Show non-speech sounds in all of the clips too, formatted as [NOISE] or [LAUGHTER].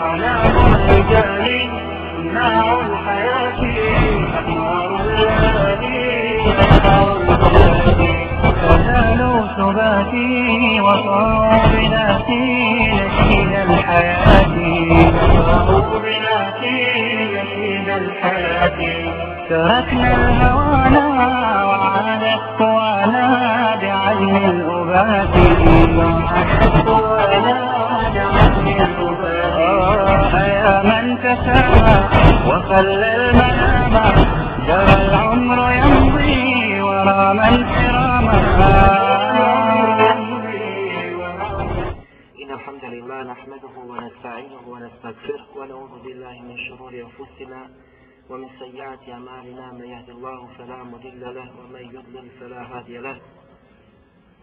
على رجالي نار الحياة وصاروا بناتي الحياة. وصاروا بناتي الحياة. تركنا الهوانا وعاد أقوانا بعلم الأبات. وعاد أقوانا يا من تسامى وخلى المنام. جرى العمر يمضي ورا من إن الحمد لله نحمده ونستعينه ونستغفره ونعوذ بالله من شرور أنفسنا ومن سيئات أعمالنا. من يهد الله فلا مضل له ومن يضلل فلا هادي له.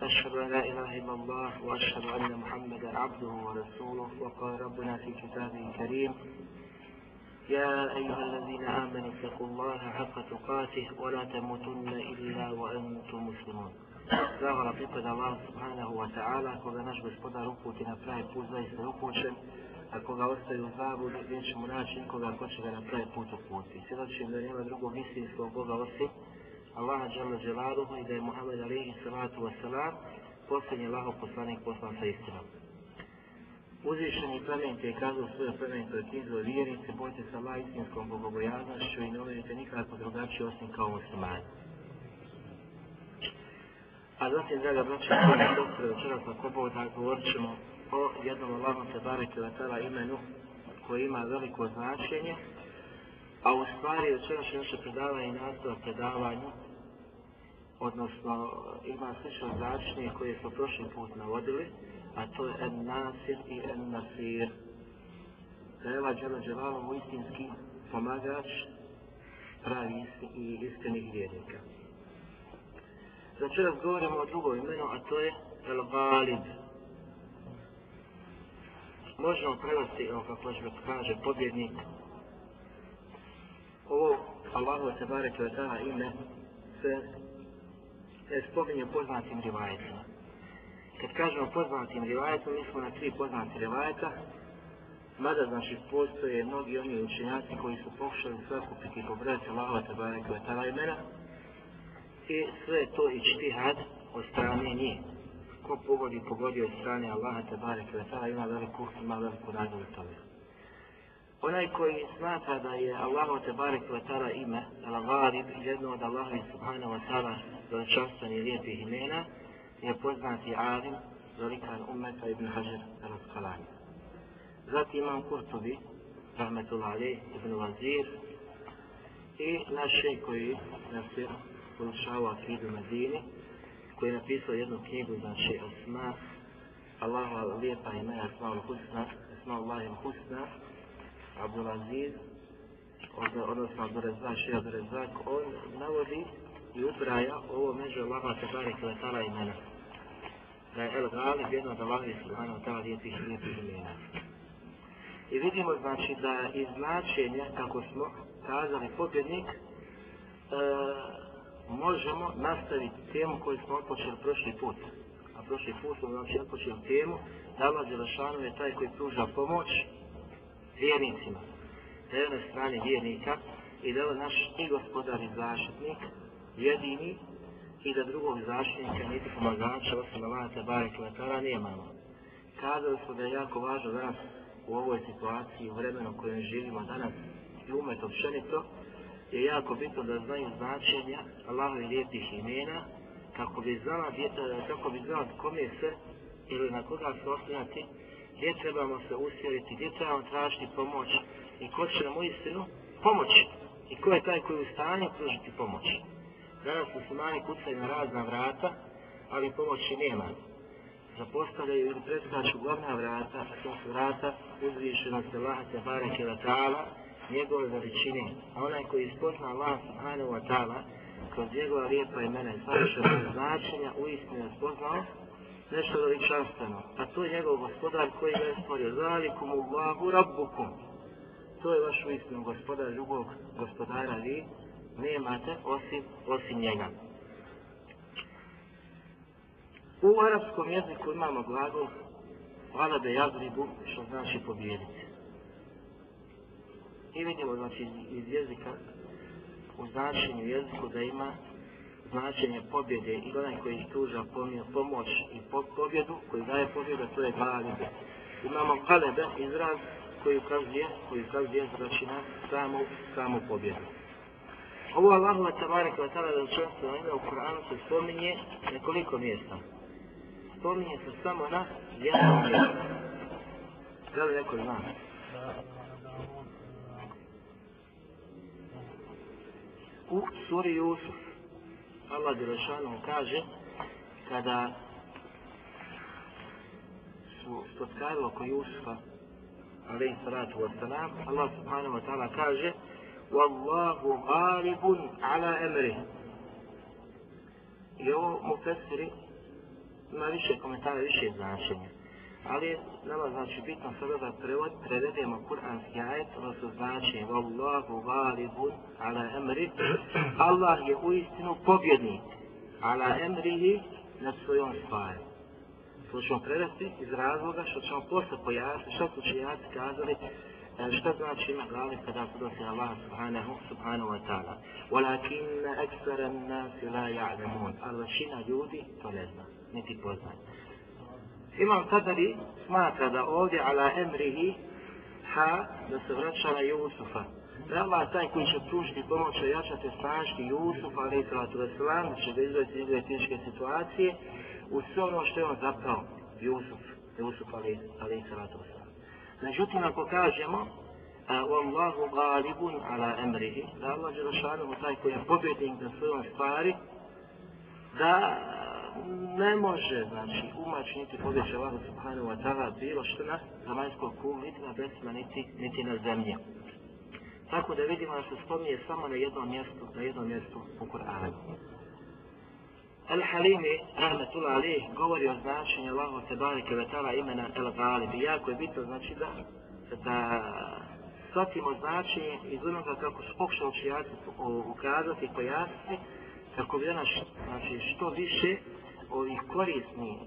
أشهد أن لا إله إلا الله وأشهد أن محمدا عبده ورسوله وقال ربنا في كتابه الكريم يا أيها الذين آمنوا اتقوا الله حق تقاته ولا تموتن إلا وأنتم مسلمون Zahvala pripada Allah subhanahu wa ta'ala, koga naš gospodar uputi na pravi put zaista upućen, a koga ostaju u zabudi, gdje ćemo naći nikoga ko će ga na pravi put uputi. Svjedočim da nema drugog istinskog Boga osim Allaha Đalla Đelaluhu i da je Muhammed alihi salatu wa posljednji Allaho poslanik poslan sa istinom. Uzvišeni plemenite je kazao svoje plemenite knjizo vjernice, bojte se Allah istinskom bogobojaznošću i ne umirite nikako drugačije osim kao muslimani. A zatim, draga braća, koje sestre, večeras na Koboda govorit ćemo o jednom Allahom se bareke vatala imenu koji ima veliko značenje, a u stvari večeras je naše predavanje i nastava predavanju, odnosno ima slično značenje koje smo prošli put navodili, a to je en nasir i en nasir. Da je ovaj u Đevalom istinski pomagač pravi i istinih vjernika. Znači govorimo o drugom imenu, a to je El Galib. Možemo prevesti, evo kako će kaže, pobjednik. Ovo Allahu se bareke od ime se spominje poznatim rivajetima. Kad kažemo poznatim rivajetom, mi smo na tri poznati rivajeta, mada znači postoje mnogi oni učenjaci koji su pokušali sakupiti i pobrati Allahova se bareke od imena, i sve to i čtihad od strane njih. Ko pogodi, pogodi od strane Allaha te i vetala ima veliku, ima veliku nagradu tome. Onaj koji smatra da je Allahu te barek vetala ime, al gharib, jedno od Allahovi subhanahu wa ta'ala veličanstvenih lijepih imena, je poznati alim, velikan umeta ibn Hajar al-Asqalani. Zatim imam Kurtovi, rahmetullah Ali, ibn Vazir, i naše koji nas je podušavao Akidu Medini, koji je napisao jednu knjigu, znači Osma, Allahu lijepa imena Asma al-Husna, Asma Allahi al-Husna, Abdul Aziz, odnosno Abdul Rezak, Šeha Abdul Rezak, on navodi i ubraja ovo među Allaha Tebari Kvetala imena. Da je El Galib jedno od Allahi Subhanahu ta'ala lijepih lijepih imena. I vidimo znači da iz značenja, kako smo kazali, pobjednik, e, možemo nastaviti temu koju smo otpočeli prošli put. A prošli put smo znači otpočeli temu da Allah Đelešanu je taj koji pruža pomoć vjernicima. Da je na strani vjernika i da je naš i gospodar i zaštitnik jedini i da drugog zaštitnika niti pomagača osim Allaha te barek Kvetara nemamo. Kazali smo da je jako važno danas u ovoj situaciji, u vremenu u kojem živimo danas i umet općenito, je jako bitno da znaju značenja Allahove lijepih imena kako bi znala djeta, kako bi znala kome se ili na koga se oslanjati, gdje trebamo se usjeriti, gdje trebamo tražiti pomoć i ko će nam u istinu pomoći i ko je taj koji je u stanju pružiti pomoć. Danas muslimani kucaju na razna vrata, ali pomoći nema. Zapostavljaju ili preskaču glavna vrata, a to su vrata uzvišenosti Allaha te bareke wa ta'ala, njegove veličine, a onaj koji ispozna Allah subhanahu wa ta'ala kroz njegova lijepa imena i savršena značenja u istinu je spoznao nešto veličanstveno, a to je njegov gospodar koji ga je stvorio. Zalikum Allahu rabbukum. To je vaš u istinu gospodar drugog gospodara vi nemate osim, osim njega. U arapskom jeziku imamo glagol Valabe jazribu, što znači pobjediti. I vidimo znači iz jezika u značenju jeziku da ima značenje pobjede i onaj koji tuža pomoć i pobjedu, koji daje pobjedu, to je galebe. Imamo galebe, izraz koji ukazuje, koji ukazuje znači na samu, samu pobjedu. Ovo Allahu tabaraka wa ta'ala da često na ime u Kur'anu se spominje nekoliko mjesta. Spominje se samo na jednom mjestu. Da li neko zna? U suri Jusuf Allah Đelešanu kaže kada su spotkarilo oko Jusufa alaihi salatu wa salam Allah subhanahu wa ta'ala kaže Wallahu ghalibun ala emrih i ovo mu fesiri ima više komentara, više značenja. Ali nama znači bitno sada da prevod, prevedemo kuranski ajet, odnosno znači Wallahu ghalibun ala emri [CLEARS THROAT] Allah je u istinu pobjednik ala emrihi na svojom stvari. To ćemo prevesti iz razloga što ćemo posle pojasniti, što su čijaci kazali, E, šta znači ima glavi kada se dosi Allah subhanahu, subhanahu wa ta'ala. Walakin eksara nasi la ja'lemun, ali većina ljudi to ne zna, niti poznaje. Imam Tadari smatra da ovdje ala emrihi ha da se vraća na Jusufa. Da Allah taj koji će pružiti pomoć i jačati snažki Jusuf, ali i salatu veselam, da će da izvesti iz teške situacije, u sve ono što je on zapravo, Jusuf, Jusuf, ali, i salatu veselam. Međutim, ako kažemo, Wallahu galibun ala emrihi, da Allah je rašanu taj koji je pobjednik na svojom stvari, da ne može, znači, umaći niti pobjeći Allah subhanahu wa ta'ala bilo što na zemaljskoj kulu, niti na besima, niti, niti na zemlji. Tako da vidimo da se spominje samo na jednom mjestu, na jednom mjestu u Kur'anu. Al-Halimi, rahmetullah alih, govori o značenju Allahu te barike vetala imena El-Ghalib. Jako je bitno, znači, da, da shvatimo značenje iz onoga kako su pokušali učijati ukazati i pojasniti, kako bi danas, znači, što više ovih korisni e,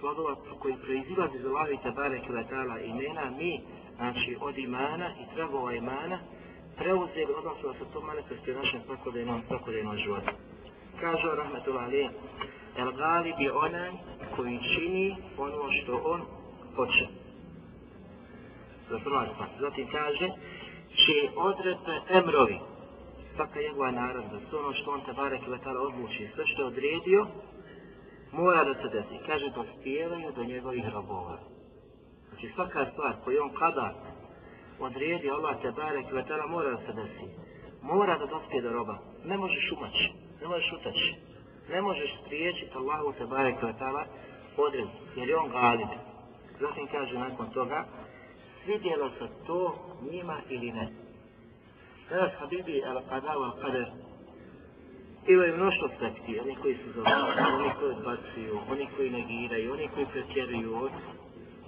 plodova koji proizilaze iz Allahi Tabare vetala imena, mi, znači od imana i tragova imana, preuzeli, odnosno da se to manifestuje našem svakodajnom, svakodajnom životu. Kažu Rahmetullah Ali, El Galib je onaj koji čini ono što on hoće. Za prva stvar. Zatim kaže, će odredbe emrovi, svaka njegova naredba, sve ono što on Tabare Kvetala odluči, sve što je odredio, mora da se desi. Kaže, dospijevaju do njegovih robova. Znači svaka stvar koju on kada odredi Allah te barek i letala mora da se desi. Mora da dospije do roba. Ne možeš umaći, ne možeš utaći. Ne možeš spriječiti Allahu te bare kvetala odred, jer je on galib. Zatim kaže nakon toga, svidjelo se to njima ili ne. Danas Habibi al-Qadav al-Qadr imaju mnoštvo sekti, oni koji su zavljeni, oni koji odbacuju, oni koji negiraju, oni koji pretjeruju.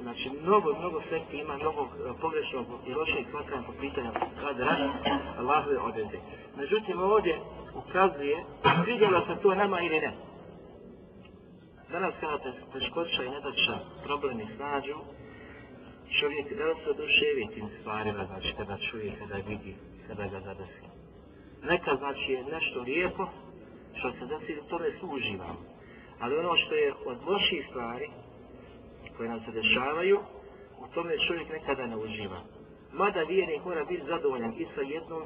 Znači, mnogo, mnogo sekti ima, mnogo e, pogrešnog i lošeg smatranja po pitanju kadra Allahove odrede. Međutim, ovdje ukazuje, vidjelo se to nama ili ne. Danas kada te teškoća i nedača problemi snađu, čovjek da se oduševi tim stvarima, znači kada čuje, kada vidi, kada ga zadesi. Neka znači je nešto lijepo, što se desi, u tome su uživamo. Ali ono što je od loših stvari, koje nam se dešavaju, u tome čovjek nekada ne uživa. Mada vjernik mora biti zadovoljan i sa jednom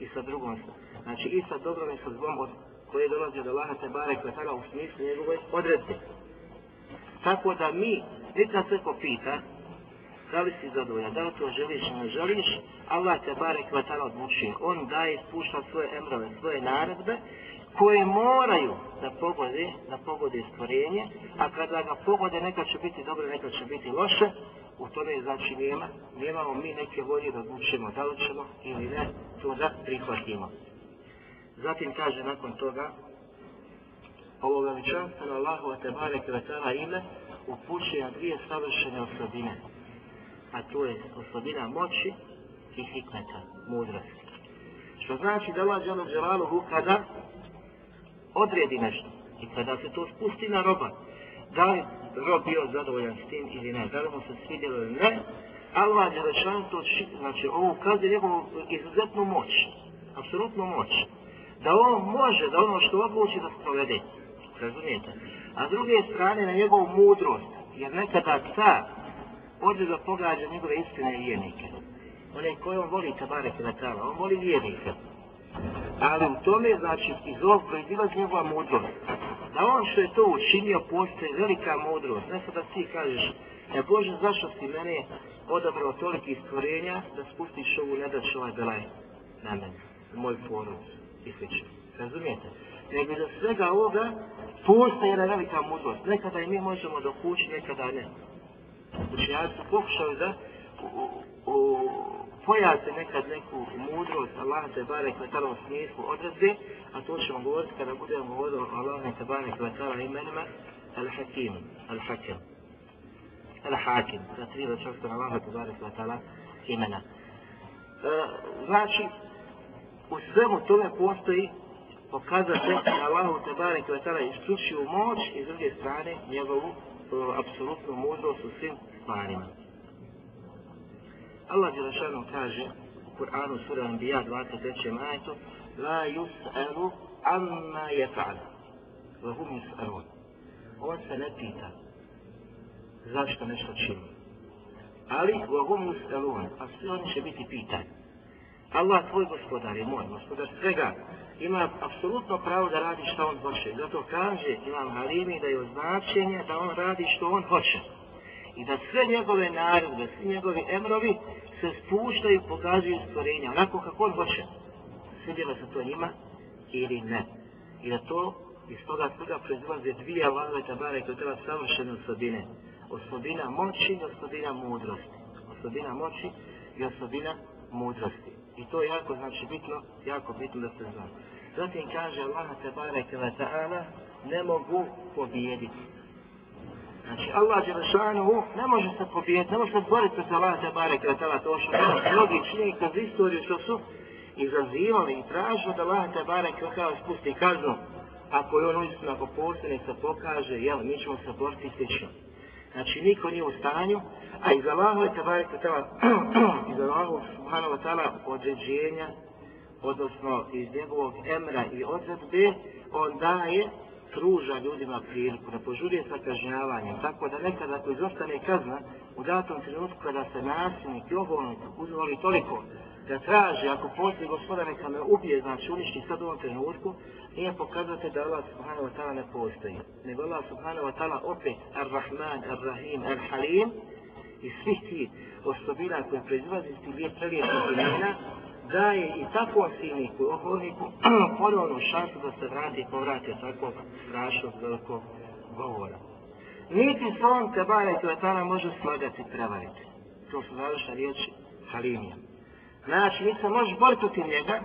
i sa drugom. Znači i sa dobrom i sa zlom od koje dolazi od Allaha te barek kvetala u smislu njegove odredbe. Tako da mi, nikad se ko pita, da li si zadovoljan, da li to želiš ili ne želiš, Allah te barek kvetala odlučuje. On daje, spušta svoje emrove, svoje naredbe koje moraju da pogode, da pogode stvorenje, a kada ga pogode neka će biti dobro, neka će biti loše, u tome znači nema, nemamo mi neke volje da odlučimo da li ćemo ili ne, to da prihvatimo. Zatim kaže nakon toga, ovo veličanstveno Allahu te tebare kvetala ime upućuje na dvije savršene osobine, a to je osobina moći i hikmeta, mudrosti. Što znači da Allah Đalo Đelaluhu kada odredi nešto i kada se to spusti na roba, da li rob bio zadovoljan s tim ili ne, da li mu se svidjelo ili ne, Allah je rečan to, znači ovo ukazuje njegovu izuzetnu moć, apsolutnu moć, da on može, da ono što odluči da sprovede, razumijete? A s druge strane na njegovu mudrost, jer nekada ta ode da pogađa njegove istine i vjernike. One koje on voli tabare kvetala, on voli vjernike. Ali u tome, znači, iz ovog proizilazi njegova mudrost. Da on što je to učinio, postoji velika mudrost. Ne sada ti kažeš, e Bože, zašto si mene odabrao toliki stvorenja da spustiš ovu, ne ovaj belaj na mene, na moj porod i sl. Razumijete? Nego za svega ovoga postoji jedna velika mudrost. Nekada i mi možemo dokući, nekada ne. Učenjaci su pokušali da pojasne nekad neku mudrost Allah te barek na u smislu odredbe, a to ćemo govoriti kada budemo govorili o Allah te barek na imenima Al-Hakim, Al-Hakim, Al-Hakim, za tri večerstva na Allah te barek na imena. E, znači, u svemu tome postoji pokazate da Allahu te barek na talom isključuju moć i s druge strane njegovu e, apsolutnu mudrost u svim stvarima. Allah Đelešanu kaže u Kur'anu sura Anbiya 23. majetu La yus'alu amma yef'al wa hum yus'alun On se ne pita zašto nešto čini. Ali wa hum yus'alun a svi oni će biti pitani. Allah tvoj gospodar je moj, gospodar svega, ima apsolutno pravo da radi što on hoće. Zato kaže Imam Halimi da je označenje da on radi što on hoće i da sve njegove naredbe, svi njegovi emrovi se spuštaju pokazuju stvorenja, onako kako on hoće. Svidjelo se to njima ili ne. I da to iz toga svega proizlaze dvije Allahove tabare koje treba savršene osobine. Osobina moći i osobina mudrosti. Osobina moći i osobina mudrosti. I to je jako znači bitno, jako bitno da se zna. Zatim kaže Allah tabare ta'ala ne mogu pobijediti. Znači, Allah Đelešanuhu ne može se pobijeti, ne može se boriti sa Allah Tebare Kretala, to što mnogi čini kroz istoriju što su izazivali i tražili da Allah Tebare Kretala spusti kaznu. Ako je on uistinu, ako postoji, se pokaže, jel, mi ćemo se boriti slično. Znači, niko nije u stanju, a iz Allahove Tebare Kretala, [CLEARS THROAT] iz Allahove Subhanahu wa ta'ala određenja, odnosno iz njegovog emra i odredbe, on daje pruža ljudima priliku, da požurije sa kažnjavanjem, tako da nekada ako izostane kazna, u datom trenutku kada se nasilnik i oholnik uzvoli toliko, da traži, ako postoji gospoda neka me ubije, znači uništi sad u ovom trenutku, nije pokazate da Allah subhanahu wa ta'ala ne postoji. Nego Allah subhanahu wa ta'ala opet Ar-Rahman, Ar-Rahim, Ar-Halim i svih ti osobina koje proizlazi iz tih lijep prelijepih imena, daje i takvom silniku, oholniku, ponovno šansu da se vrati i povrati od takvog strašnog velikog govora. Niti se on te bare kvetana može slagati i prevariti. To su završne riječi Halimija. Znači, niti se možeš boriti protiv njega,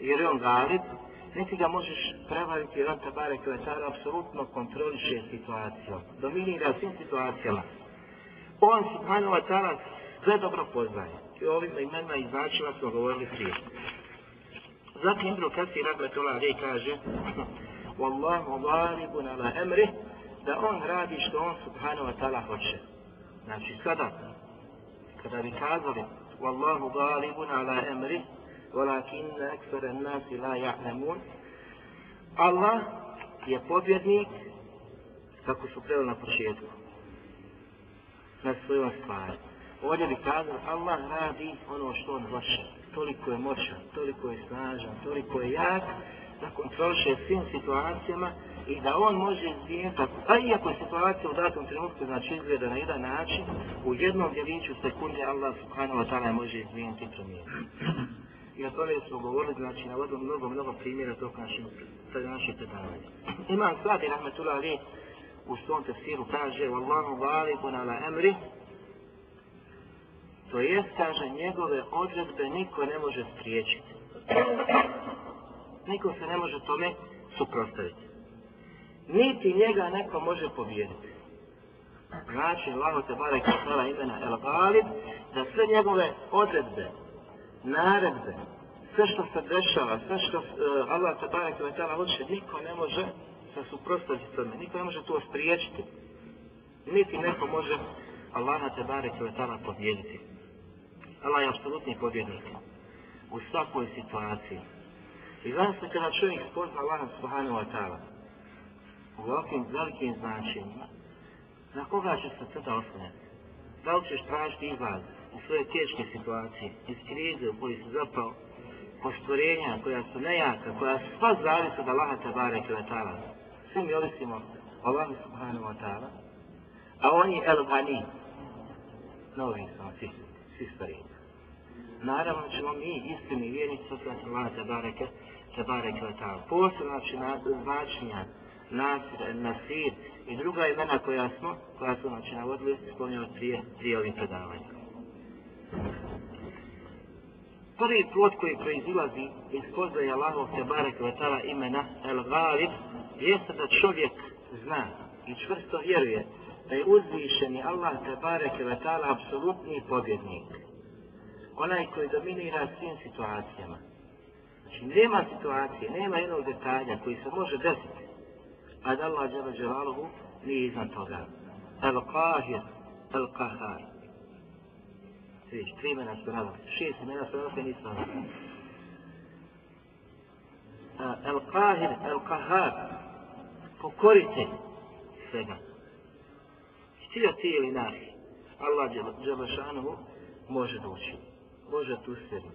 jer je on galib, niti ga možeš prevariti jer on te bare kvetana apsolutno kontroliše situaciju. Dominira svim situacijama. On, subhanahu wa ta'ala, sve dobro poznaje i ovim imenima i značima smo govorili prije. Zatim Ibn Kasir Rahmetullah Ali kaže Wallahu ghalibun ala emri da on radi što on subhanahu wa ta'ala hoće. Znači sada, kada bi kazali Wallahu ghalibun ala emri walakin aksara nasi la ja'lemun Allah je pobjednik kako su preveli na početku na svojom stvari ovdje bi kazao Allah radi ono što on hoće. Toliko je moćan, toliko je snažan, toliko je jak da kontroliše svim situacijama i da on može izvijeniti, pa iako je situacija u datom trenutku znači izgleda na jedan način, u jednom djeliću sekunde Allah subhanahu wa ta'ala može izvijeniti i promijeniti. I o tome smo govorili, znači, na mnogo, mnogo primjera tog našeg, našeg predavanja. Imam Sadi Rahmetullah Ali u svom tefsiru kaže Wallahu valikun ala emri To jest, kaže, njegove odredbe niko ne može spriječiti. Niko se ne može tome suprostaviti. Niti njega neko može pobijediti. Znači, Allah te bare kasala imena El Galib, da sve njegove odredbe, naredbe, sve što se dešava, sve što uh, Allah te bare kasala hoće, niko ne može se suprostaviti tome. Niko ne može to spriječiti. Niti neko može Allaha te bare ve pobijediti. Allah je apsolutni pobjednik u svakoj situaciji. I zaista kada čovjek spozna Allah subhanahu wa ta'ala u ovakvim velikim značenjima, na koga će se tada osnovati? Da li ćeš tražiti izlaz u svoje teške situacije, iz krize u kojoj se zapao, postvorenja koja su nejaka, koja sva zavisi od Allaha te bareke ta'ala. Svi mi ovisimo Allah subhanahu wa ta'ala, a on je El Gani. Novi smo svi, svi stvariti. Naravno ćemo mi istini vjernici osvrati Allah te bareke, te bareke ve ta'ala. Posebno znači na, značenja, nasir, nasir i druga imena koja smo, koja smo znači navodili, spomnjamo prije, prije ovih predavanja. Prvi plod koji proizilazi iz spoznaje Allahov te bareke ve ta'ala imena El Ghalib jeste da čovjek zna i čvrsto vjeruje da je uzvišeni Allah te bareke ve ta'ala apsolutni pobjednik. Onaj koji dominira svim situacijama. Znači nema situacije, nema jednog detalja koji se može desiti, a da Allah džele dželaluhu nije iznad toga. El Qahir, El Qahar. Vidiš, tri imena su nadali. Šest imena su nadali, nisam nadali. El Qahir, El Qahar. Pokorite svega. Htio ti ili nahi. Allah Đelešanuhu može doći. Može te usvjeri.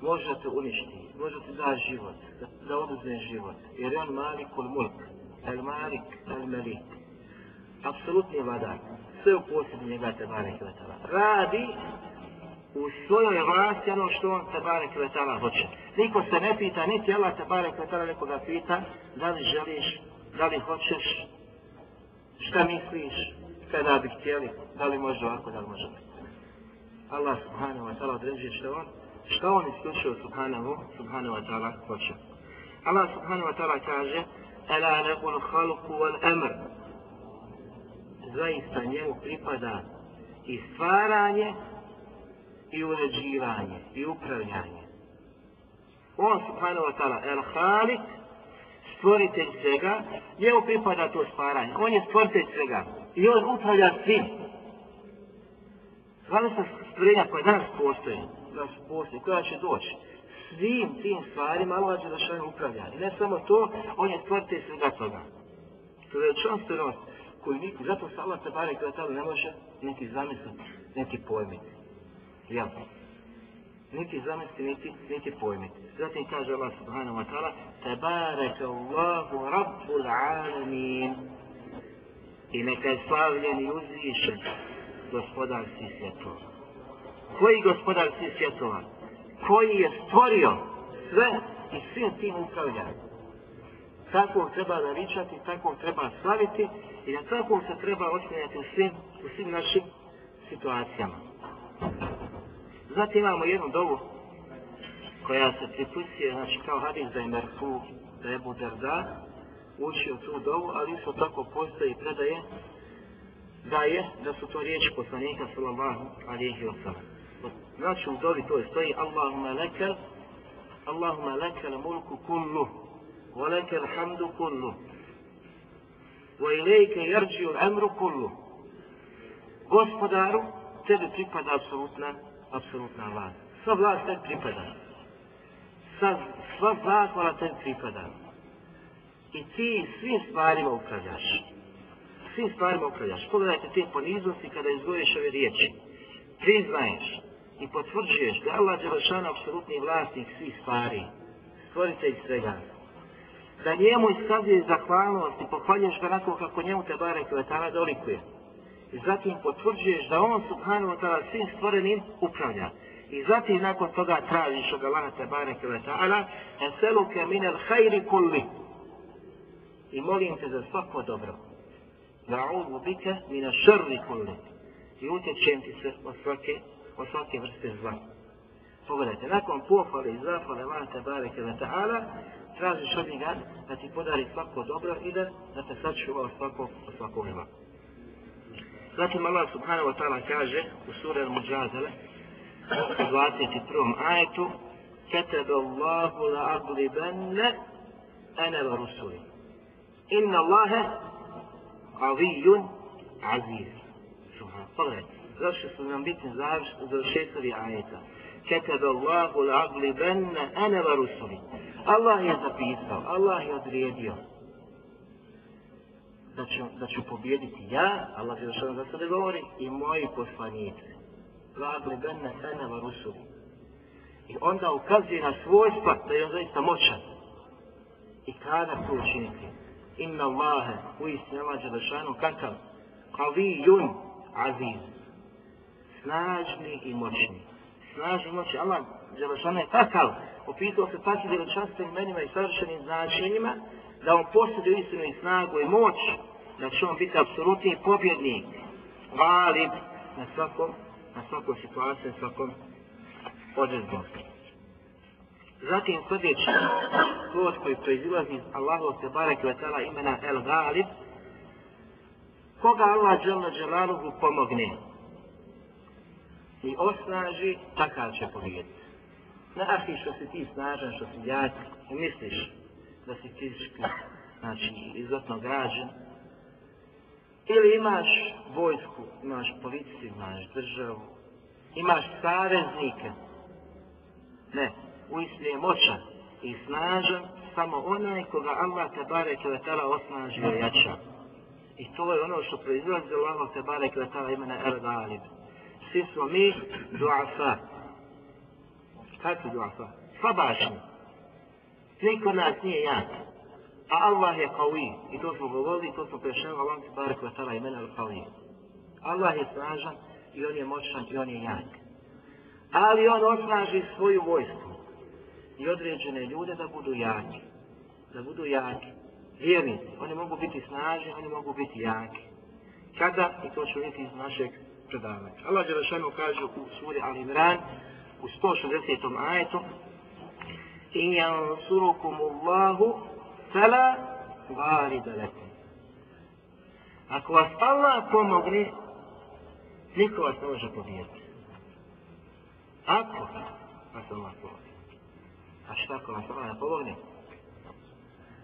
Može te uništi. Može te da život. Da, da oduzme život. Jer je on malik ul mulk. El malik, el melik. Apsolutni vladar. Sve u posjedu njega te barek Radi u svojoj vlasti ono što on te barek vetala hoće. Niko se ne pita, niti Allah te barek vetala nekoga pita, da li želiš, da li hoćeš, šta misliš, kada bi htjeli, da li može ovako, da li može ovako. Allah subhanahu wa ta'ala određuje što on, što on isključio subhanahu, subhanahu wa ta'ala hoće. Allah subhanahu wa ta'ala kaže, Ela nekul halku wal emr. Zaista njemu pripada i stvaranje i uređivanje i upravljanje. On subhanahu wa ta'ala el halik stvoritelj svega, njemu pripada to stvaranje. On je stvoritelj svega i on upravlja svim. Znali se stvorenja koje danas postoje, danas postoje, koja će doći. Svim tim stvarima Allah će da upravlja. I ne samo to, on je stvoritelj svega toga. To je čanstvenost koju niko, zato se Allah te bare kada tada ne može niti zamisliti, niti pojmiti. Jel? Niti zamisliti, niti, niti pojmiti. Zatim kaže Allah subhanahu wa ta'ala Tebareke Allahu Rabbul Alamin I neka je slavljen i uzvišen gospodar svih svjetova. Koji gospodar svih svjetova? Koji je stvorio sve i svim tim upravlja. Tako treba naričati, tako treba slaviti i na takvog se treba osmijenjati u svim, u svim našim situacijama. Zatim imamo jednu dovu koja se pripustuje, znači kao hadis da je Merfu, da je Buderda, učio tu dovu, ali isto tako postoji predaje da je, da su to riječi poslanika sallallahu alihi wa sallam. Znači u dobi to je stoji Allahumma lekel, Allahumma lekel mulku kullu, wa lekel hamdu kullu, wa ilajke jerđi amru kullu. Gospodaru, tebi pripada apsolutna, apsolutna vlast. Sva vlast tebi pripada. Sva, sva zahvala tebi pripada. I ti svim stvarima upravljaš. Svim stvarima upravljaš. Pogledajte te poniznosti kada izgoviš ove riječi. Priznaješ i potvrđuješ da Allah Đelešana apsolutni vlasnik svih stvari. Stvoritelj svega. Da njemu iskazuješ zahvalnost i pohvaljuješ ga onako kako njemu te bare kvetana dolikuje. I zatim potvrđuješ da on subhanahu wa ta'ala svim stvorenim upravlja. I zatim nakon toga tražiš od Allaha te bareke ve ta'ala eseluke minel hajri kulli. I molim te za svako dobro. Na'udhu bike mina šrri kulli. I utječem ti se od svake, od svake vrste zla. Pogledajte, nakon pohvale i zahvale Allaha te bareke ve ta'ala tražiš od njega da ti podari svako dobro i da, da te sačuva od svakog, od svakog zla. Zatim Allah subhanahu wa ta'ala kaže u suri Al-Mujadale u 21. ajetu كتب الله لأغلبن أنا ورسولي إن الله Aliyun Aziz. Zašto su nam bitne završetovi ajeta? Ketad Allahu l'agli benne ene va rusuli. Allah je zapisao, Allah je odredio da ću, da ću pobjediti ja, Allah je zašto za sada govori, i moji poslanice. L'agli benne ene va rusuli. I onda ukazuje na svojstva da je on zaista moćan. I kada to učiniti? Inna Allahe, u istinu Allah Đelešanu, kakav? Kavijun aziz. Snažni i moćni. Snažni i moćni. Allah Đelešanu je takav. Opitao se takvim veličanstvenim imenima i savršenim značenjima, da on posjeduje istinu i snagu i moć, da će on biti apsolutni pobjednik. Valib na svakom, na svakom situaciju, na svakom odredbom. Zatim sljedeći plod koji proizilazi iz Allahu se barek letala imena El Galib, koga Allah dželno dželaluhu pomogne i osnaži, takav će pobjediti. Ne ahi što si ti snažan, što si jak i misliš da si fizički, znači izuzetno građan, ili imaš vojsku, imaš policiju, imaš državu, imaš saveznike, ne, uistinu je moćan i snažan samo onaj koga Allah te barek ve tala osnaži i jača. I to je ono što proizlazi Allah te barek ve tala imena El Galib. Svi smo mi duafa. Kad su duafa? Slabašni. Niko nas nije jak. A Allah je kawi. I to smo govorili, to smo prešli Allah te barek ve tala imena El Kawi. Allah je snažan i on je moćan i on je jak. Ali on osnaži svoju vojsku i određene ljude da budu jaki. Da budu jaki. Vjernici, oni mogu biti snažni, oni mogu biti jaki. Kada? I to ću vidjeti iz našeg predavanja. Allah Đelešanu kaže u suri Al Imran u 160. ajetu In jansurukum Allahu fela valida lekum. Ako vas Allah pomogne, niko vas ne može pobijeti. Ako vas Allah pomogne. A šta ako nas Allah ne pomogne?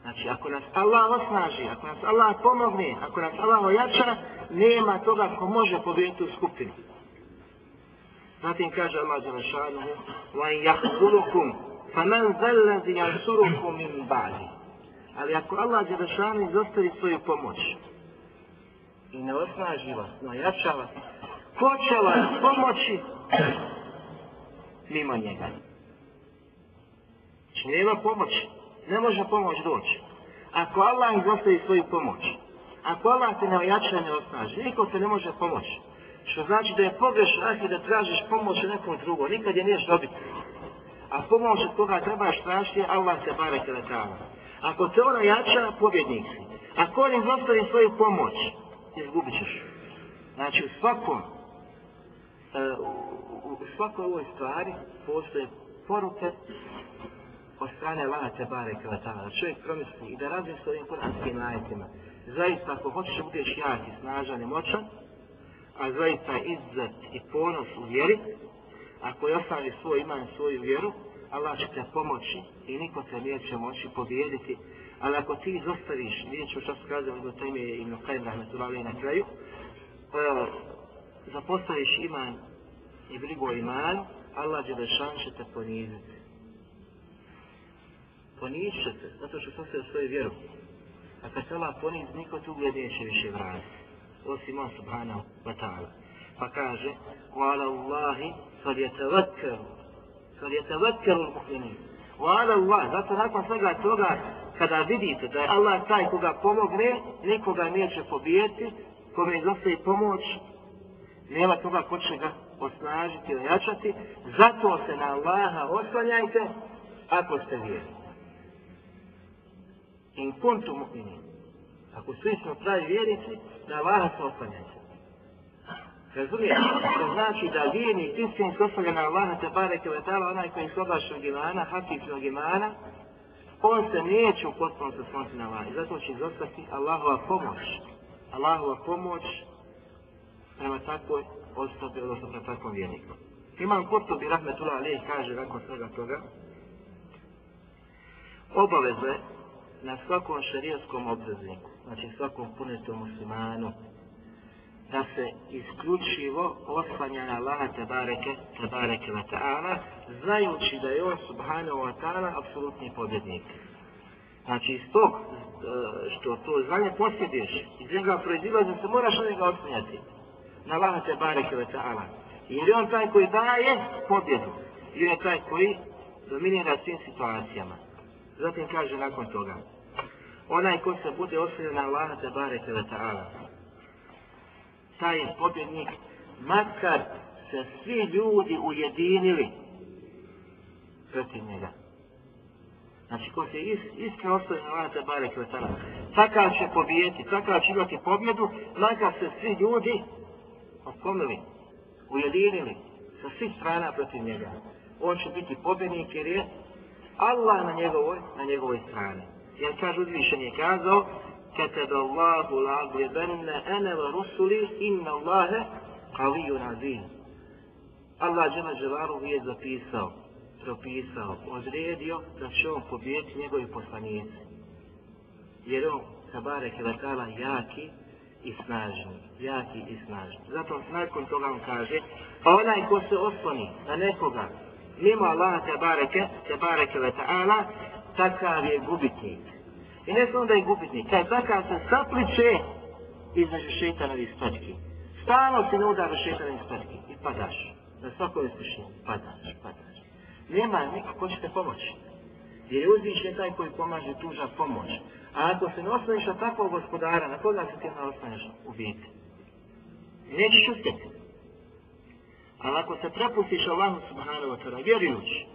Znači, ako nas Allah osnaži, ako nas Allah pomogne, ako nas Allah ojača, nema toga ko može pobijediti u skupinu. Zatim kaže Allah Đelešanuhu, وَاِنْ يَحْزُرُكُمْ فَمَنْ ذَلَّذِ يَنْسُرُكُمْ مِنْ بَعْدِ Ali ako Allah Đelešanuhu izostavi svoju pomoć i ne osnaži vas, ne ojača vas, ko će vas pomoći mimo njega? Pomoći, nema pomoći. Ne može pomoć doći. Ako Allah izostavi svoju pomoć, ako Allah te ne ojača ne osnaži, niko te ne može pomoći. Što znači da je pogrešno i da tražiš pomoć nekom drugom, nikad je niješ dobiti. A pomoć od koga trebaš tražiti, Allah se bare kada tamo. Ako te ona jača, pobjednik si. Ako on izostavi svoju pomoć, izgubit ćeš. Znači u svakom, uh, u svakoj ovoj stvari postoje poruke od strane Allaha te bare kvetala, da čovjek promisli i da razmisli s ovim kuranskim ajetima. Zaista, ako hoćeš budeš jak i snažan i moćan, a zaista izzet i ponos u vjeri, ako je ostavi svoj iman, svoju vjeru, Allah će te pomoći i niko te neće moći pobijediti. Ali ako ti izostaviš, vidjet ću što se kazali do teme i na kraju rahmetullahi na kraju, e, zapostaviš iman i brigu o imanu, Allah će da šan će te poniziti ponizit će se, zato što sam se u svoju vjeru. A kad se Allah poniz, niko tu gled neće više vratiti. Osim on subhanahu wa ta'ala. Pa kaže, Wa'ala Allahi sad je tevakkeru. Sad je tevakkeru mu'minin. Wa'ala Allah, zato nakon svega toga, kada vidite da je Allah taj koga pomogne, nikoga neće pobijeti, kome izostaje pomoć, nema toga ko će ga osnažiti ojačati, zato se na Allaha oslanjajte ako ste vjerni in kuntu mu'minin. Ako svi smo pravi vjernici, da Allaha se oslanjajte. Razumijete? To znači da vjernik istinski oslanja na Allaha te bareke ve ta'ala, onaj koji je slobašnog imana, hafifnog imana, on se neće u potpunosti osloniti na Allaha. I zato će izostati Allahova pomoć. Allahova pomoć prema takvoj osobi, odnosno prema takvom vjerniku. Imam Kurtobi, rahmetullah alijih, kaže nakon svega toga, obaveze na svakom šarijaskom obvezniku, znači svakom punetom muslimanu, da se isključivo oslanja na Allaha tabareke, tabareke wa ta'ala, znajući da je on subhanahu wa ta'ala apsolutni pobjednik. Znači iz tog e, što to znanje posjediš, iz njega proizilazi se moraš od njega oslanjati. Na Allaha tabareke wa ta'ala. Jer je on taj koji daje pobjedu. I on je taj koji dominira svim situacijama. Zatim kaže nakon toga. Onaj ko se bude oslanjan na Allaha tebareke wa ta'ala taj je pobjednik, makar se svi ljudi ujedinili protiv njega. Znači, ko se is, iskreno ostaje na vata bare ta'ala, takav će pobijeti, takav će imati pobjedu, makar se svi ljudi okomili, ujedinili sa svih strana protiv njega. On će biti pobjednik jer je Allah na njegovoj, na njegovoj strani. Jer kaže uzvišen je kazao, كتب الله لأغلبن أنا ورسلي إن الله قوي عزيز Allah Đela Đelalu je zapisao, propisao, odredio da će on pobijeti njegovi poslanici. Jer on, Kabare Kevatala, jaki i snažni. Jaki i snažni. Zato nakon toga on kaže, pa onaj ko se osloni na nekoga, mimo Allaha Kabare Kevatala, takav je gubitnik. I ne samo da je gubitnik, kad takav se sapliče između šeitanovih spački. Stalno se ne udara šeitanovih spački i padaš. Na svakoj iskušnji padaš, padaš. Nema niko ko će te pomoći. Jer je uzvišen taj koji pomaže tuža pomoć. A ako se ne osnoviš na takvog gospodara, na koga se ti ne osnoviš u biti? Nećeš uspjeti. Ali ako se prepustiš Allahu subhanahu wa ta'ala, vjerujući,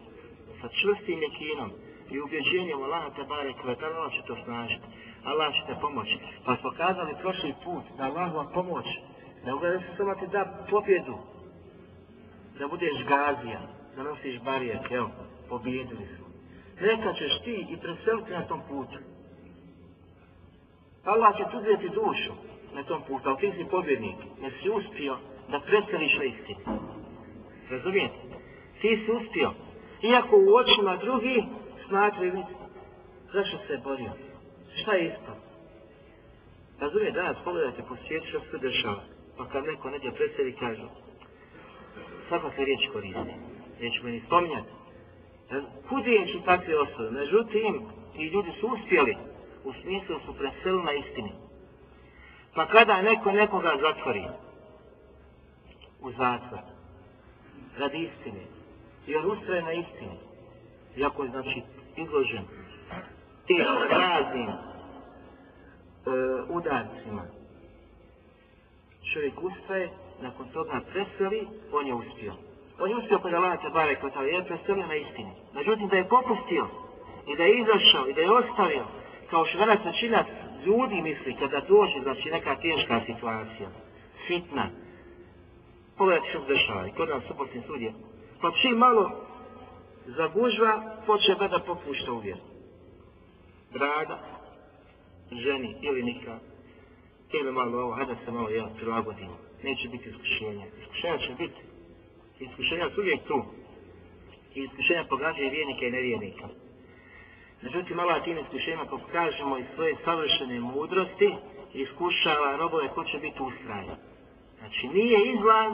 sa čvrstim jekinom, i ubjeđenje u Allaha te bare kvetala, Allah će to snažiti. Allah će te pomoći. Pa smo kazali prošli put da Allah vam pomoć, da ugledaj se samo ti da pobjedu, da budeš gazija, da nosiš barijet, evo, pobjedili smo. Neka ćeš ti i preseliti na tom putu. Allah će tu dušu na tom putu, ali ti si pobjednik, jer si uspio da preseliš na istinu. Razumijete? Ti si uspio. Iako u očima drugih smatraju mi, zašto se je borio? Šta je ispao? Razumije, danas pogledajte po svijetu što se dešava. Pa kad neko neđe predsjedi kažu, svaka se riječ koristi. Neću ni spominjati. E, Kudijeći takve osobe. Međutim, ti ljudi su uspjeli. U smislu su preselili na istini. Pa kada neko nekoga zatvori u zatvor, radi istine, jer ustraje na istini, iako znači izložen tim raznim e, udarcima. Čovjek ustaje, nakon toga preseli, on je uspio. On je uspio kod Allah Tebare Kotala, je preselio na istini. Međutim, da je popustio i da je izašao i da je ostavio, kao što danas većina ljudi misli kada dođe, znači neka teška situacija, fitna, pogledajte što se dešava i kod nas suprotni sudje, pa čim malo zagužva, počne da popušta u vjeru. Brada, ženi ili nikad, ili malo ovo, hajde se malo ja prilagodimo. Neće biti iskušenja. Iskušenja će biti. Iskušenja su uvijek tu. I iskušenja pogađaju vijenika i nevijenika. Međutim, Allah tim iskušenjima pokažemo iz svoje savršene mudrosti iskušava robove ko će biti ustrajan. Znači, nije izlaz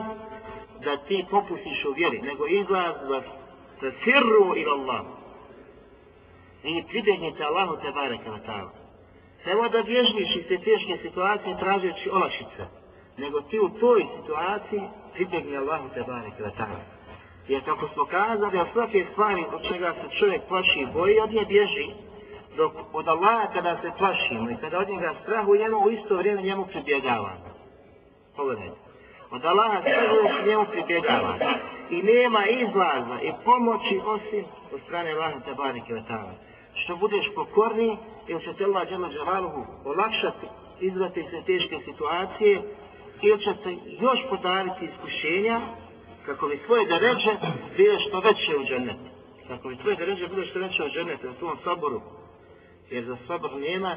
da ti popustiš u vjeri, nego izlaz da Tafirru ila Allah. I pribjegnite Allahu te bareke wa ta'ala. Samo da bježniš iz te teške situacije tražeći olašice. Nego ti u toj situaciji pribjegni Allahu te bareke wa ta'ala. Jer kako smo kazali, od svake stvari od čega se čovjek plaši i boji, od nje bježi. Dok od Allaha kada se plašimo i kada od njega strahujemo, u isto vrijeme njemu pribjegavamo. Pogledajte. Od Allaha sve njemu pribjegava. i nema izlaza i pomoći osim od strane Allaha te barike vatala. Što budeš pokorni, ili će te Allah Đela Đalaluhu olakšati, izvati se teške situacije, ili će te još podariti iskušenja, kako bi tvoje deređe bile što veće u džennetu. Kako bi tvoje deređe bile što veće u džennetu, na tvom saboru. Jer za sabor nema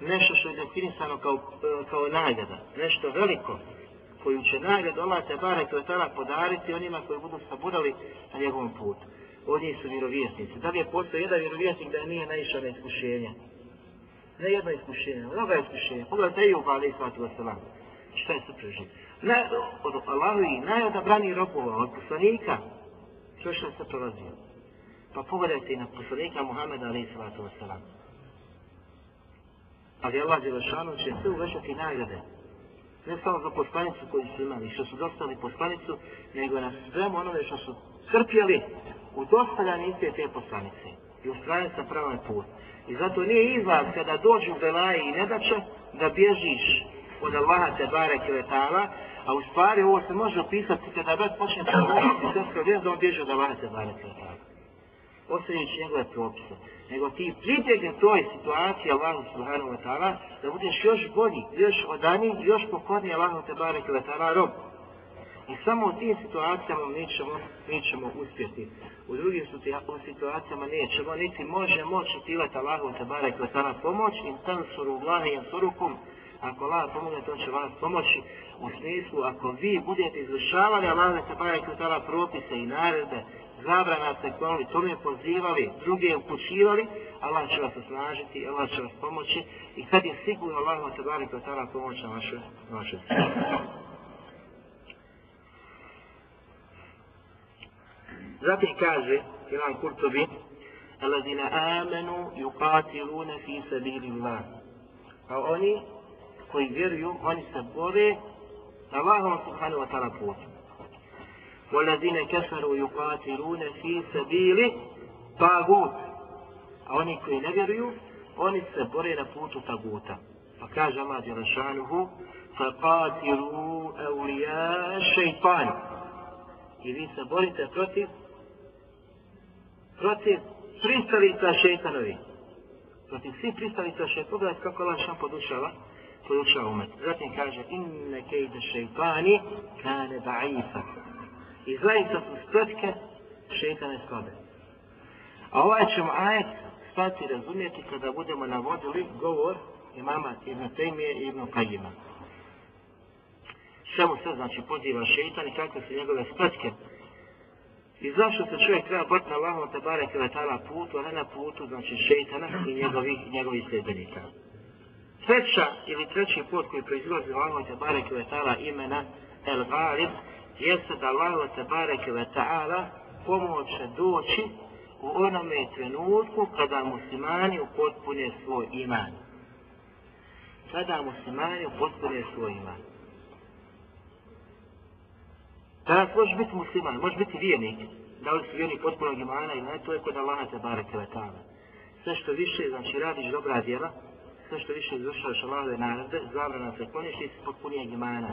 nešto što je definisano kao, e, kao nagrada, nešto veliko, koju će nagrad Allah te bare to tada podariti onima koji budu saburali na njegovom putu. Oni su vjerovjesnici. Da li je postao jedan vjerovjesnik da nije naišao na iskušenja? Ne jedno iskušenje, mnoga iskušenja. Pogledajte i u Bali i Svatu Vasalam. Šta je suprežen? Na, od Allahovi najodabrani robova, od poslanika, što što se prolazio. Pa pogledajte i na poslanika Muhammeda alaihi sallatu wasalam. Ali Allah Đelešanu će sve uvećati nagrade. Ne samo za poslanicu koju su imali, što su dostali poslanicu, nego na svemu onome što su crpjeli u dostavljanju iste te poslanice. I ustrajaju sa pravom put. I zato nije izlaz kada dođu belaji i nedače da bježiš od Allaha te bareke i a u stvari ovo se može opisati kada već počne da uvijek sve skrodio da on bježi od Allaha te bareke i letala. Ostavljajući njegove propise. Nego ti pritegne toj situaciji Allahu subhanahu wa ta'ala da budeš još bolji, još odani, još pokorni Allahu te barek wa ta'ala rob. I samo u tim situacijama mi ćemo, mi ćemo uspjeti. U drugim situacijama nećemo, niti može moći tilati Allahu te barek wa ta'ala pomoć, in tansuru Allahi yansurukum, ako Allah pomogne, to će vas pomoći u smislu, ako vi budete izvršavali Allahu te barek wa ta'ala propise i naredbe, zabrana se klonili, tome pozivali, druge upućivali, Allah će vas osnažiti, Allah će vas pomoći i kad je sigurno Allah te barek koja tada pomoć na vaše, na vaše Zatim kaže Imam Kurtobi Alladina amenu yuqatiluna fi sabilillah A oni koji vjeruju, oni se bore na Allahom subhanahu wa ta'ala putu. والذين كفروا يقاتلون في سبيل طاغوت a oni koji ne vjeruju, oni se bore na putu taguta. Pa kaže Allah Đelešanuhu, فَقَاتِلُوا أَوْلِيَا شَيْطَانِ I vi se borite protiv protiv pristalica šeitanovi. Protiv svih pristalica šeitanovi. Pogledajte kako Allah šan podučava, podučava umet. Zatim kaže, inne kejde šeitani kane da'ifa. I zaista su spletke šeitane slabe. A ovaj ćemo ajet spati razumjeti kada budemo navodili govor imama Ibn Tejmije i Ibn Kajima. Čemu se znači poziva šeitan i kakve su njegove spletke I zašto se čovjek treba boriti na Allahom te bare kvetala putu, a ne na putu, znači šeitana i njegovih, njegovih sljedbenika. Treća ili treći put koji proizlazi u Allahom te bare kvetala imena El Ghalib, jeste da Allah te bareke ve ta'ala pomoć doći u onome trenutku kada muslimani upotpune svoj iman. Kada muslimani upotpune svoj iman. Danas možeš biti musliman, možeš biti vijenik. Da li si vijenik potpunog imana ili ne, to je kod Allaha te bareke ve ta'ala. Sve što više, znači radiš dobra djela, sve što više izvršavaš Allahove narade, zabrana se kloniš i potpunijeg imana.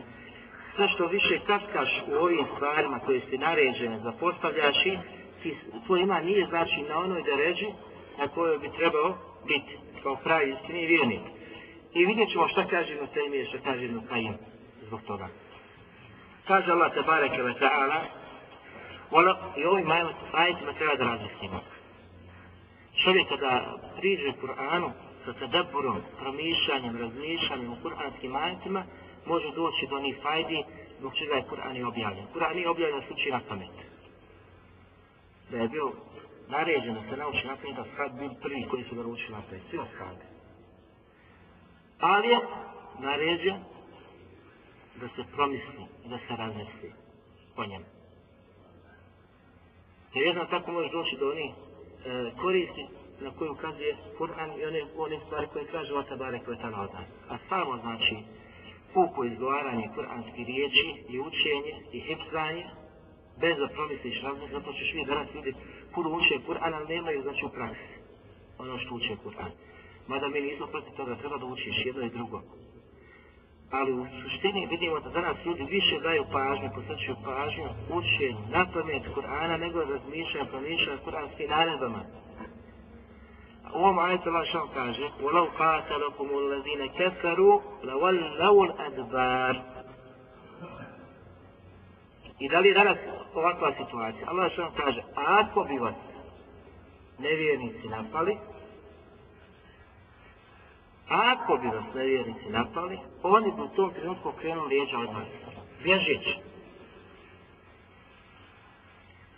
Sve što više kaskaš u ovim stvarima koje ste naređene, zapostavljaš i ti, tvoj iman nije znači na onoj deređi na kojoj bi trebao biti kao pravi istini vjernik. I vidjet ćemo šta kaže Ibn Taymiye, šta kaže Ibn Qayyim zbog toga. Kaže Allah tabaraka wa ta'ala i ovim ajetima treba da razmislimo. Čovjek kada priđe Kur'anu sa tadaburom, promišljanjem, razmišljanjem u kur'anskim ajetima, može doći do onih fajdi zbog čega je Kur'an i objavljen. Kur'an je objavljen da se na pamet. Da je bio naređen da se nauči na pamet, da sad bi prvi koji su ga učili na pamet. Svi ashabi. Ali je naređen da se promisli, da se razmisli o njemu. Jer jedna tako može doći do onih e, koristi na koju ukazuje Kur'an i one, one stvari koje kaže Vata Barek koje od nas. A samo znači puko izgovaranje kur'anskih riječi i učenje i hipzanje bez da promisliš razmisli, zato ćeš vidjeti danas ljudi puno uče Kur'an, ali nemaju znači u praksi ono što uče Kur'an. Mada mi nismo protiv toga, treba da učiš jedno i drugo ali u suštini vidimo da danas ljudi više daju pažnju, posvećuju pažnju učenju na pamet Kur'ana nego razmišljaju, promišljaju kur'anskim naredbama. U ovom ajetu Allah što kaže وَلَوْ قَاتَلَكُمُ الَّذِينَ كَفَرُوا لَوَلَّوُ الْأَدْبَارِ I da li je danas ovakva situacija? Allah što kaže, ako bi vas nevjernici napali, Ako bi vas nevjernici napali, oni bi u tom trenutku krenuli lijeđa od vas. Bježići.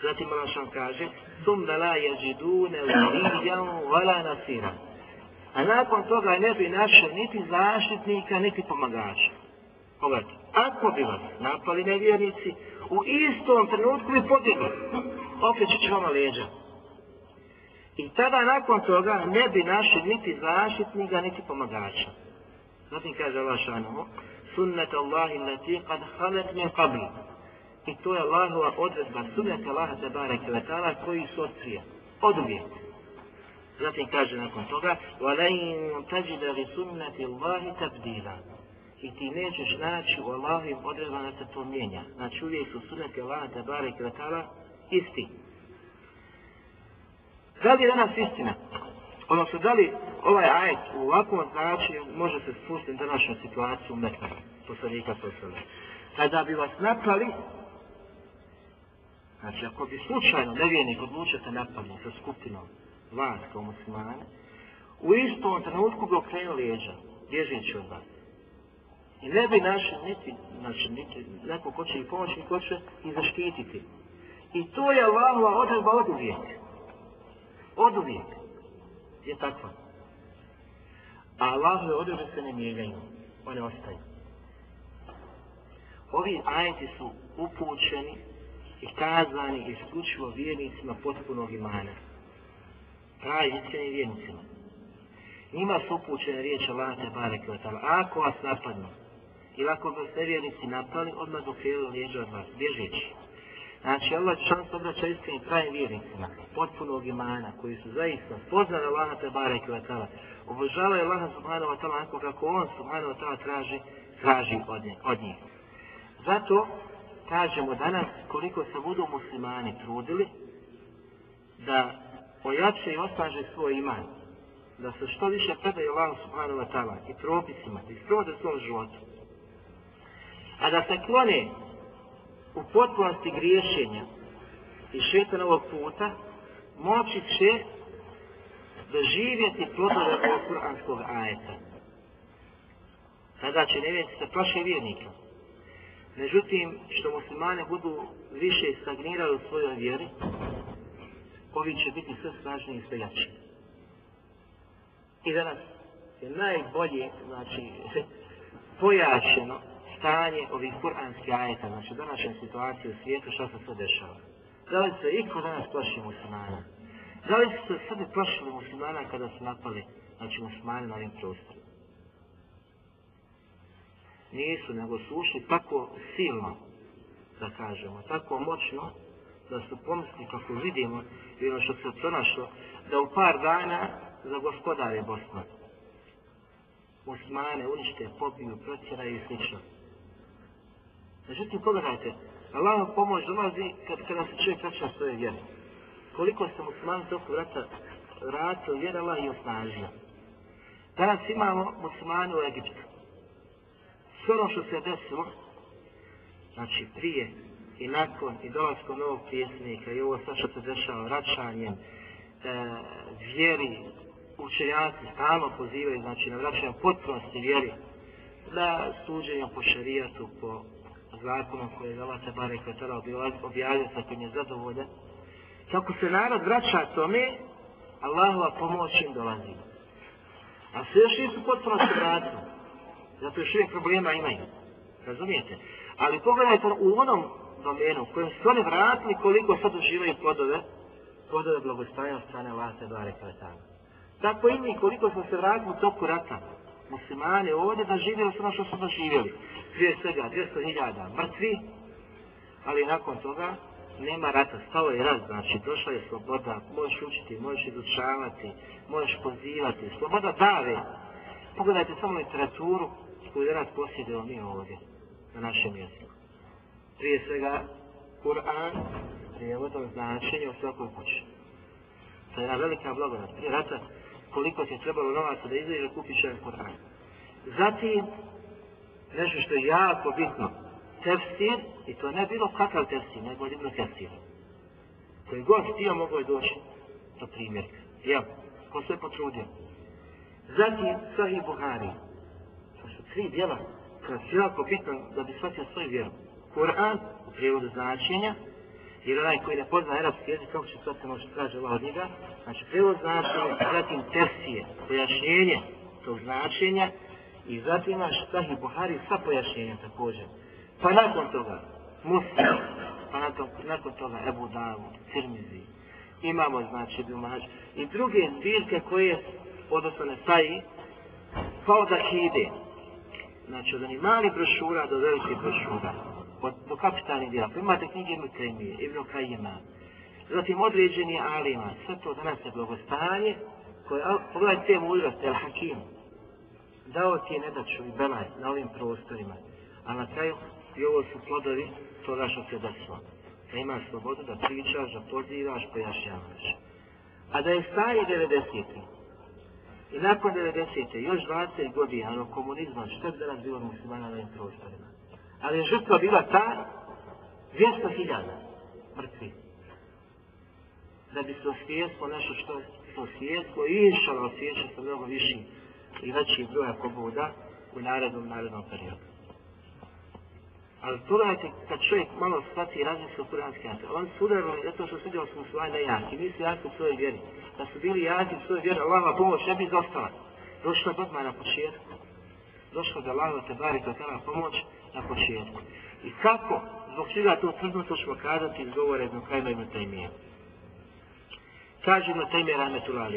Zatim Allah što kaže, sum da la jeđidune ulijan vala nasira. A nakon toga ne bi našao niti zaštitnika, niti pomagača. Pogledajte, ako bi vas napali nevjernici, u istom trenutku bi pobjegli. Opet će vama leđa. I tada nakon toga ne bi našli niti zaštitnika, niti pomagača. Zatim kaže Allah šanuhu, sunnet Allahi lati kad halet min qabli. I to je Allahova odredba, sunnet Allaha te bareke ve ta'ala koji su od prije. Od uvijek. Zatim kaže nakon toga, وَلَيْنْ تَجِدَ لِسُنَّةِ اللَّهِ تَبْدِيلًا I ti nećeš naći u Allahovim odredbama da se to mijenja. Znači uvijek su sunneti Allaha te bareke ve ta'ala isti. Da li je danas istina? Odnosno, da li ovaj ajet u ovakvom značaju može se spustiti na današnju situaciju u Mekanu, poslanika Sosele? Kada bi vas napali, znači ako bi slučajno nevijenik odlučio se napali sa skupinom vas kao muslimane, u istom trenutku bi okrenuo lijeđa, bježeći od vas. I ne bi našli niti, znači, niti neko ko će ih pomoći, ko će ih zaštititi. I to je Allahova odredba od uvijek. Od uvijek je takva. A Allahove odredbe se ne mijenjaju. One ostaju. Ovi ajeti su upućeni i kazani isključivo vjernicima potpunog imana. Pravi iskreni vjernicima. Njima su upućene riječi Allah te bareke wa ta'ala. Ako vas napadnu, ili ako vas nevjernici napali, odmah dokrijeli lijeđu od vas, bježeći. Znači, Allah čan se obraća iskrenim pravim vjernicima, potpunog imana, koji su zaista poznali Allaha te bareke wa ta'ala, obožavaju Allaha subhanahu wa ta'ala onako kako on subhanahu wa ta'ala traži, traži od, nje, od njih. Zato kažemo danas koliko se budu muslimani trudili da ojače i osnaže svoj iman, da se što više predaju Allahu subhanahu wa ta'ala i propisima, da ih provode svom životu. A da se klone u potpunosti griješenja i šetanovog puta, moći će doživjeti plodove ovog kuranskog ajeta. Tada će nevjeti se plaše vjernika. Međutim, što muslimane budu više stagnirali u svojoj vjeri, ovi će biti sve snažniji i sve jači. I danas je najbolje, znači, [LAUGHS] pojačeno stanje ovih kuranskih ajeta, znači današnje situacije u svijetu, što se sve dešava. Da li se iko danas plaši muslimana? Da li su se sve plašili muslimana kada su napali, znači muslimani na ovim prostorima? Nisu, nego su ušli tako silno, da kažemo, tako moćno, da su pomisli kako vidimo i ono što se pronašlo, da u par dana za gospodare Bosna Osmane unište, pobiju, protjeraju i slično. Međutim, pogledajte, Allah pomoć dolazi kad, kada se čovjek vraća svoje vjere. Koliko se muslimani toku vrata vratio vjera Allah i osnažio. Danas imamo muslimani u Egiptu. Sve ono što se desilo, znači prije i nakon i dolazkom novog pjesnika i ovo sve što se dešava vraćanjem, e, vjeri, učenjaci stalno pozivaju, znači na vraćanje potpunosti vjeri, da suđenje po šarijatu, po zakonom koji je Allah Tebare Kvetala objavio sa kojim je zadovoljan. Kako se narod vraća tome, Allahova pomoć im dolazi. A sve još nisu potpuno se vratili. Zato još uvijek problema imaju. Razumijete? Ali pogledajte u onom domenu u kojem su oni vratili koliko sad uživaju plodove, plodove blagostanja od strane Allah Tebare Kvetala. Tako i mi koliko smo se vratili u toku rata muslimani ovdje da živjeli su ono što su doživjeli. Prije svega 200.000 mrtvi, ali nakon toga nema rata, stalo je raz, znači došla je sloboda, možeš učiti, možeš izučavati, možeš pozivati, sloboda dave. Pogledajte samo literaturu koju danas posjedimo mi ovdje, na našem mjestu. Prije svega, Kur'an, prijevodom značenja u svakoj kući. To je jedna velika blagodat. Prije rata, koliko ti je trebalo novaca da izveže kupiš jedan Kur'an. Zatim, nešto što je jako bitno, tefsir, i to ne bilo kakav tefsir, nego libro tefsir. Koji god htio mogo je doći do primjerka. Jel, ko se potrudio. Zatim, Sahih Buhari. To su tri dijela koja su jako bitna da bi shvatio svoju vjeru. Kur'an, u prijevodu značenja, jer onaj koji ne pozna arapski jezik, kako će shvatiti ono može traži Allah od njega, znači prijevod značenja, zatim tefsije, pojašnjenje tog značenja I zatim imaš Sahih Buhari sa pojašnjenjem također. Pa nakon toga, Muslim, pa nakon, nakon toga Ebu Davud, Tirmizi, imamo znači Ibn i druge zbirke koje, odnosno ne saji, pa od Ahide, znači od onih malih brošura do velikih brošura, od, do kapitalnih dijela, pa imate knjige Ibn Kajmije, Ibn Kajima, zatim određeni alima, sve to danas je blagostanje, koje, pogledajte te mudrosti, El Hakim, dao ti je nedaču i belaj na ovim prostorima, a na kraju i ovo su plodovi toga što se desilo. Da imaš slobodu da pričaš, da pozivaš, pojašnjavaš. A da je stari 90. I nakon 90. još 20 godina, ono komunizma, što bi danas bilo muslimana na ovim prostorima. Ali je žrtva bila ta 200.000 mrtvi. Da bi se osvijeslo nešto što se osvijeslo i inšala osvijeća sa mnogo višim i većih broja pobuda u narednom, narednom periodu. Ali pogledajte, kad čovjek malo shvati i razmisli o kuranski ajat, on su udarili zato što su vidjeli smo svoje na jaki, nisu jaki u svojoj vjeri. Da su bili jaki u svojoj vjeri, Allahova pomoć ne bi izostala. Došla je odmah na početku. Došla da Allahova te bari kao tada pomoć na početku. I kako, zbog čega to tvrdno to ćemo kazati iz govore jednog kajma ima tajmije. Kaže ima tajmije Rahmetullah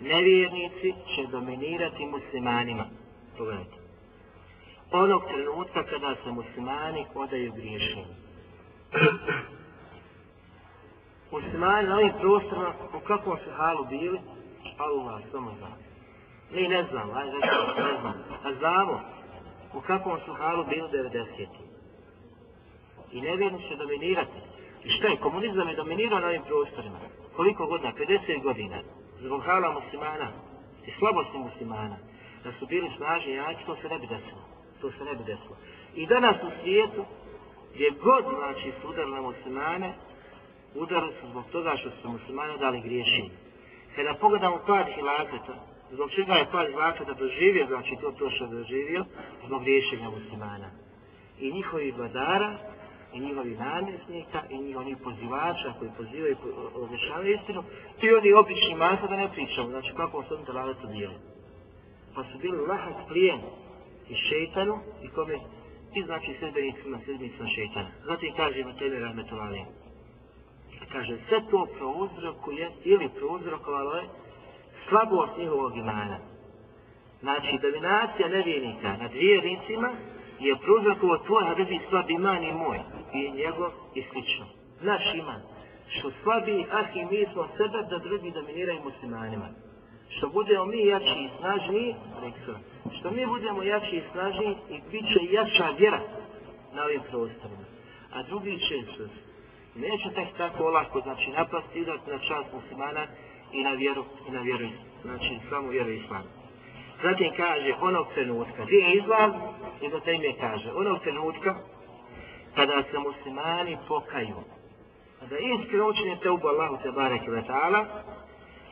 Nevjernici će dominirati muslimanima. Pogledajte onog trenutka kada se muslimani odaju griješenju. [CLEARS THROAT] muslimani na ovim prostorima u kakvom se halu bili, Allah samo zna. Mi ne znam, ajde ne znam. A znamo u kakvom su halu bili 90. I nevjerni će dominirati. I šta je, komunizam je dominirao na ovim prostorima. Koliko godina? 50 godina. Zbog hala muslimana i slabosti muslimana. Da su bili snažni jaki, to se ne bi desilo to se ne bi desilo. I danas u svijetu, gdje god znači su udar na muslimane, udarili su zbog toga što su muslimane dali griješenje. Kada pogledamo pad hilafeta, zbog čega je pad hilafeta doživio, znači to to što je doživio, zbog griješenja muslimana. I njihovi vladara, i njihovi namjesnika, i njihovi pozivača koji pozivaju i obješavaju istinu, i oni obični masa da ne pričamo, znači kako su oni to bili. Pa su bili lahak plijen, i šeitanu i kome i znači sredbenicima, sredbenicima šeitana. Zatim kaže ima tebe rahmetovali. Kaže, sve to prouzrokuje ili prouzrokovalo je slabost njihovog imana. Znači, dominacija nevjernika nad vjernicima je prouzrokovo tvoj hrvi slab iman i moj i njegov i slično. Naš iman. Što slabi, ah i mi smo sebe da drugi dominiraju muslimanima što budemo mi jači i snažniji, rekao, što mi budemo jači i snažniji i bit će jača vjera na ovim prostorima. A drugi će se, neće tek tako olako, znači napasti idati na čast muslimana i na vjeru, i na vjeru, znači samo vjeru islamu. Zatim kaže, onog trenutka, gdje je izlaz, i za te kaže, onog trenutka, kada se muslimani pokaju, kada iskreno učinite ubu Allahu te barek i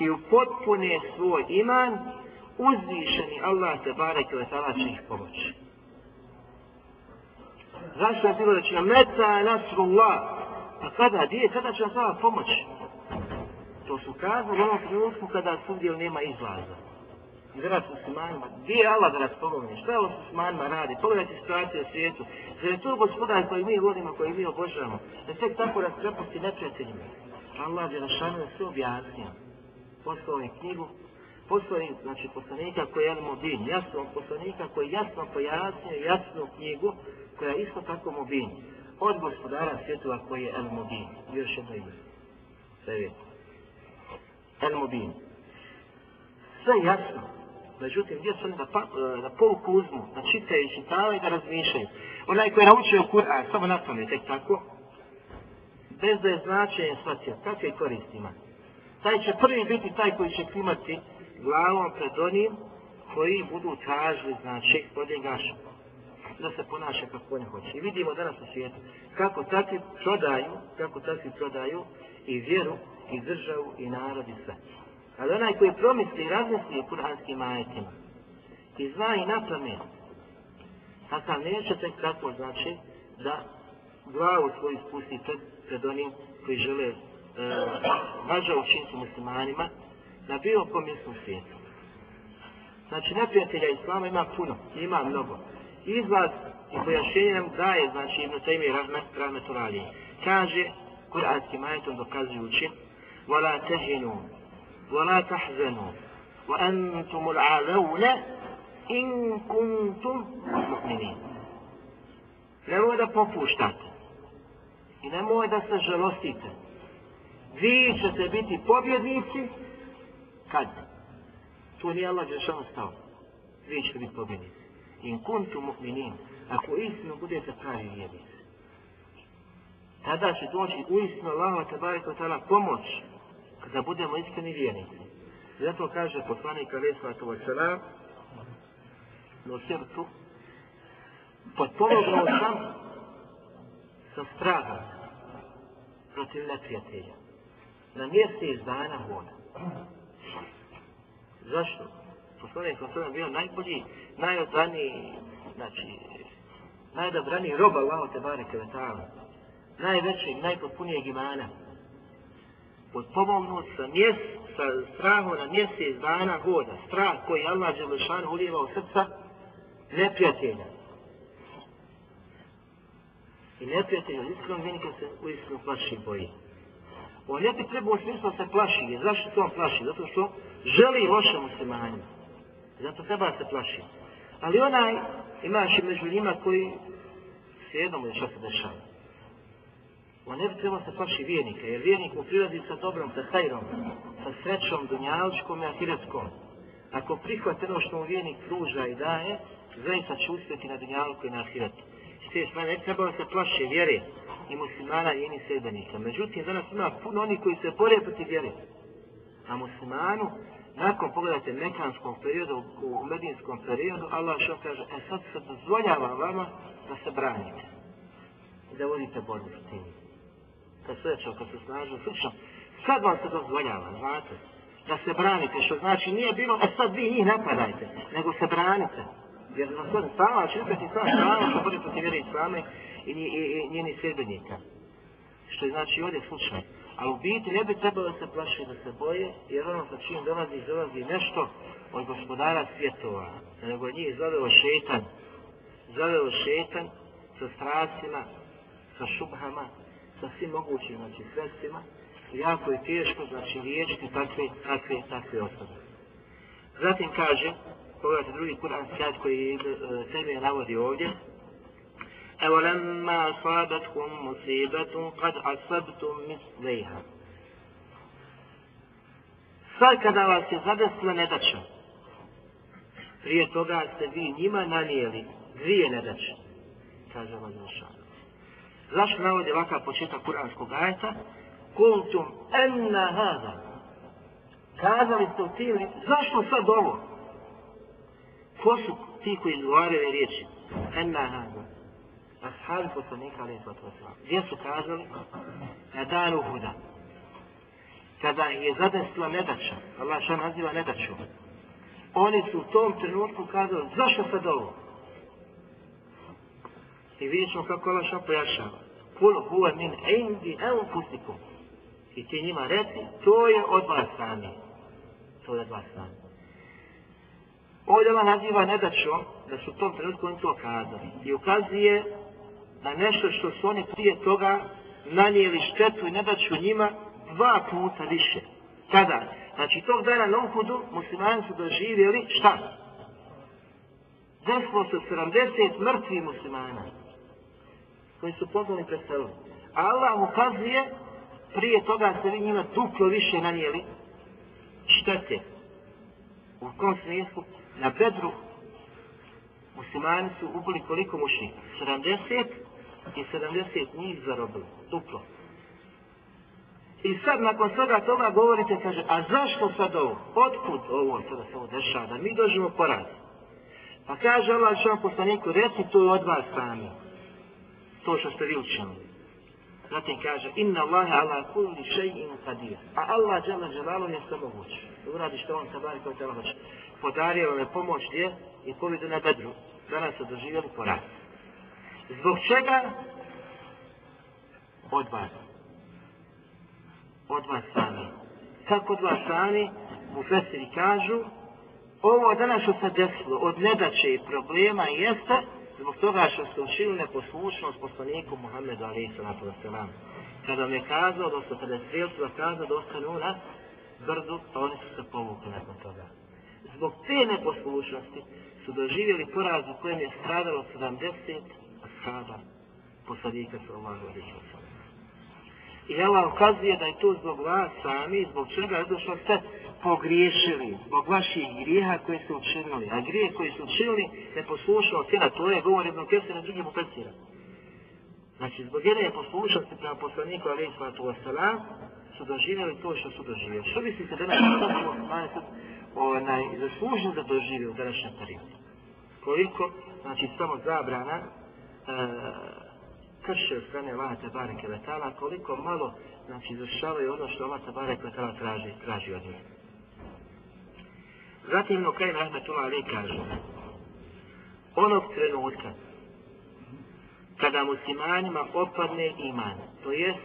i upotpune svoj iman, uzvišeni Allah te barek ili tala će ih pomoći. Zašto je bilo da će nam meta nasrullah? Pa kada, gdje, kada će nam sada pomoći? To su kazali u onom trenutku kada svugdje nema izlaza. I da nas muslimanima, gdje je Allah da nas pomogne? Šta je ovo muslimanima radi? Pogledajte situaciju u svijetu. Zar je to gospodar koji mi volimo, koji mi obožavamo? Da tek tako nas prepusti neprijateljima. Allah je našano sve objasnio poslao je knjigu, poslanik, znači, poslanika koji je Al-Mubin, jasno poslanika koji jasno pojasnio jasnu knjigu koja je isto tako Mubin. Od gospodara svjetova koji je Al-Mubin. Još jedno ime. Sve je. Al-Mubin. Sve jasno. Međutim, gdje su oni da, pa, e, da pouku uzmu, da čitaju i čitavaju i da razmišljaju. Onaj koji je naučio Kur'an, samo na tome, tek tako, bez da je značajen shvatio, kakve koristi ima taj će prvi biti taj koji će klimati glavom pred onim koji budu tražili, znači, od njega da se ponaša kako oni hoće. I vidimo danas u svijetu kako takvi prodaju, kako takvi prodaju i vjeru, i državu, i narod, i sve. Ali onaj koji promisli i razmisli o kuranskim ajetima i zna i napamet, a sam neće tek tako, znači, da glavu svoju spusti pred, pred onim koji žele eh, vađa učiniti muslimanima na bilo kom mjestu svijetu. Znači, neprijatelja Islama ima puno, ima mnogo. Izlaz i pojašnjenje nam daje, znači, Ibn Taymi rahmet, rahmetulali. Kaže, kuranskim ajetom dokazujući, وَلَا تَهِنُوا وَلَا تَحْزَنُوا وَأَنْتُمُ الْعَلَوْنَ إِن كُنْتُمْ مُؤْمِنِينَ Nemoj da popuštate i nemoj da se žalostite. Vi ćete biti pobjednici kad? To nije Allah Đelešanu stao. Vi ćete biti pobjednici. In kuntu mu'minin. Ako istinu budete pravi vjernici. Tada će doći u istinu Allahova tabarika ta'ala pomoć kada budemo iskreni vjernici. Zato kaže poslanik alaih sallatu wa no srcu potpomogao sam sa strahom protiv neprijatelja. Na mjesec dana voda. Zašto? Poslanik sa sada bio najbolji, najodraniji, znači, najodabraniji rob Allaho te bareke vetala. Najvećeg, najpotpunijeg imana. Potpomognut sa mjes, sa strahom na mjesec dana voda. Strah koji Allah Đelešan ulijeva u srca neprijatelja. I neprijatelj od iskrenog vjenika se u iskrenu plaši boji. On ne bi trebao u se plaši. Jer zašto se on plaši? Zato što želi loše muslimanima. Zato treba se plaši. Ali onaj, imaš i među njima koji svijedom je što se dešava. On ne bi trebao se plaši vjernika, jer vjernik mu prilazi sa dobrom, sa hajrom, sa srećom, dunjaličkom i ahiretskom. Ako prihvate ono što mu vjernik pruža i daje, zaista će uspjeti na dunjalku i na ahiretu. S te ne trebao se plaši vjeri, i muslimana i njeni sredbenika. Međutim, danas ima puno oni koji se bore protiv vjere. A muslimanu, nakon pogledajte mekanskom periodu, u medinskom periodu, Allah što kaže, e sad se dozvoljava vama da se branite. I da vodite borbu s tim. Kad se rečeo, kad se snažio, slično. Sad vam se dozvoljava, znate, da se branite, što znači nije bilo, e sad vi njih napadajte, nego se branite. Jer na svojom stava će upeti sama, stava što bude protiv vjere islame i, i, i, i njeni sredbenika. Što je znači ovdje slučaj. Ali u biti ne bi trebalo da se plaši da se boje, jer ono sa čim dolazi, dolazi nešto od gospodara svjetova. Nego njih zaveo šetan. Zaveo šetan sa strasima, sa šubhama, sa svim mogućim znači, sredstvima. I jako je teško, znači, liječiti takve, takve, takve osobe. Zatim kaže, pogledajte drugi kuran sjad koji e, teme navodi ovdje. أولما lemma مصيبة قد kad asabtum. Sad kada vas je zadesla nedača, prije toga ste vi njima nanijeli dvije nedače, kaže Allah Zalšanu. Zašto navodi ovakav početak kuranskog ajeta? Kultum enna hada. Kazali ste u tim, zašto sad ovo? Ko su ti koji izgovaraju riječi? Enna hada. Ashabi poslanika alaih sallatu wasalam. Gdje su kazali? Na danu huda. Kada je zadesla nedača, Allah što naziva nedaču, oni su u tom trenutku kazali, zašto sad ovo? I vidjet ćemo kako Allah što pojašava. Kul huwa min indi anfusikum. I ti njima reci, to je od vas sami. To je od vas sami. Ovdje Allah naziva nedačom da su u tom trenutku oni to kazali. I ukazuje na nešto što su oni prije toga nanijeli štetu i nedaču njima dva puta više. Kada? Znači tog dana na Uhudu muslimani su doživjeli šta? Desilo se 70 mrtvih muslimana koji su pozvali pred selom. Allah ukazuje prije toga se vi njima duplo više nanijeli štete. U kom smislu? Na bedru muslimani su ubili koliko mušnika? 70 i 70 njih zarobili. Duplo. I sad nakon svega toga govorite, kaže, a zašto sad ovo? Otkud ovo sada se ovo dešava? Da mi doživimo poraz. Pa kaže Allah što vam poslaniku, reci to od vas sami. To što ste vi učinili. Zatim kaže, inna Allahe ala kulli še'in qadir. A Allah džela dželalom je sve moguće. Uradi što on sabari kao tela hoće. Podario vam je pomoć gdje i pobjedu na bedru. Danas su doživjeli poraz. Zbog čega? Od vas. Od vas sami. Kako od vas sami? U Fesiri kažu, Ovo danas što se desilo od nedaće i problema jeste zbog toga što ste učili neposlušnost poslaniku Muhammedu alaihi sallatu wasalam. Kada vam je kazao, dosta kada je strijelcima kazao da ostanu na brdu, pa oni su se povukli nakon toga. Zbog te neposlušnosti su doživjeli poraz u kojem je stradalo 70 ashaba poslanika sallallahu alaihi wasalam. I Allah ukazuje da je to zbog vas sami, zbog čega je što ste pogriješili, zbog vaših grijeha koje ste učinili. A grije koje ste učinili ne poslušao cijena, to je govor jednog kese na drugim upecira. Znači, zbog jedne je poslušnosti prema poslaniku alaihi sallatu wasalam, su doživjeli to što su doživjeli. Što mislite da nas to onaj, zaslužno da doživio u današnjem periodu? Koliko, znači, samo zabrana, E, krše od strane Allaha Tebare Kevetala, koliko malo znači, izvršavaju ono što Allah Tebare Kevetala traži, traži od njih. Zatim no kraj Rahmetullah Ali kaže onog trenutka kada muslimanima opadne iman, to jest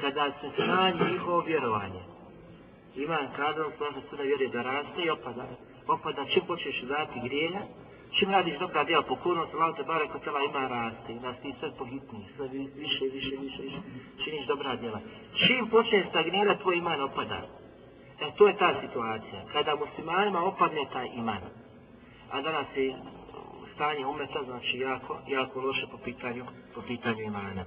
kada se smanji njihovo vjerovanje, iman kada on slaže sve da vjeruje da raste i opada, opada čim počneš dati grijeha, čim radiš dobra djela pokornost, Allah te barek tela ima raste i da si sve pogitni, sve više, više, više, više, činiš dobra djela. Čim počne stagnirati, tvoj iman opada. E, to je ta situacija. Kada muslimanima opadne taj iman, a danas je stanje umeta, znači jako, jako loše po pitanju, po pitanju imana.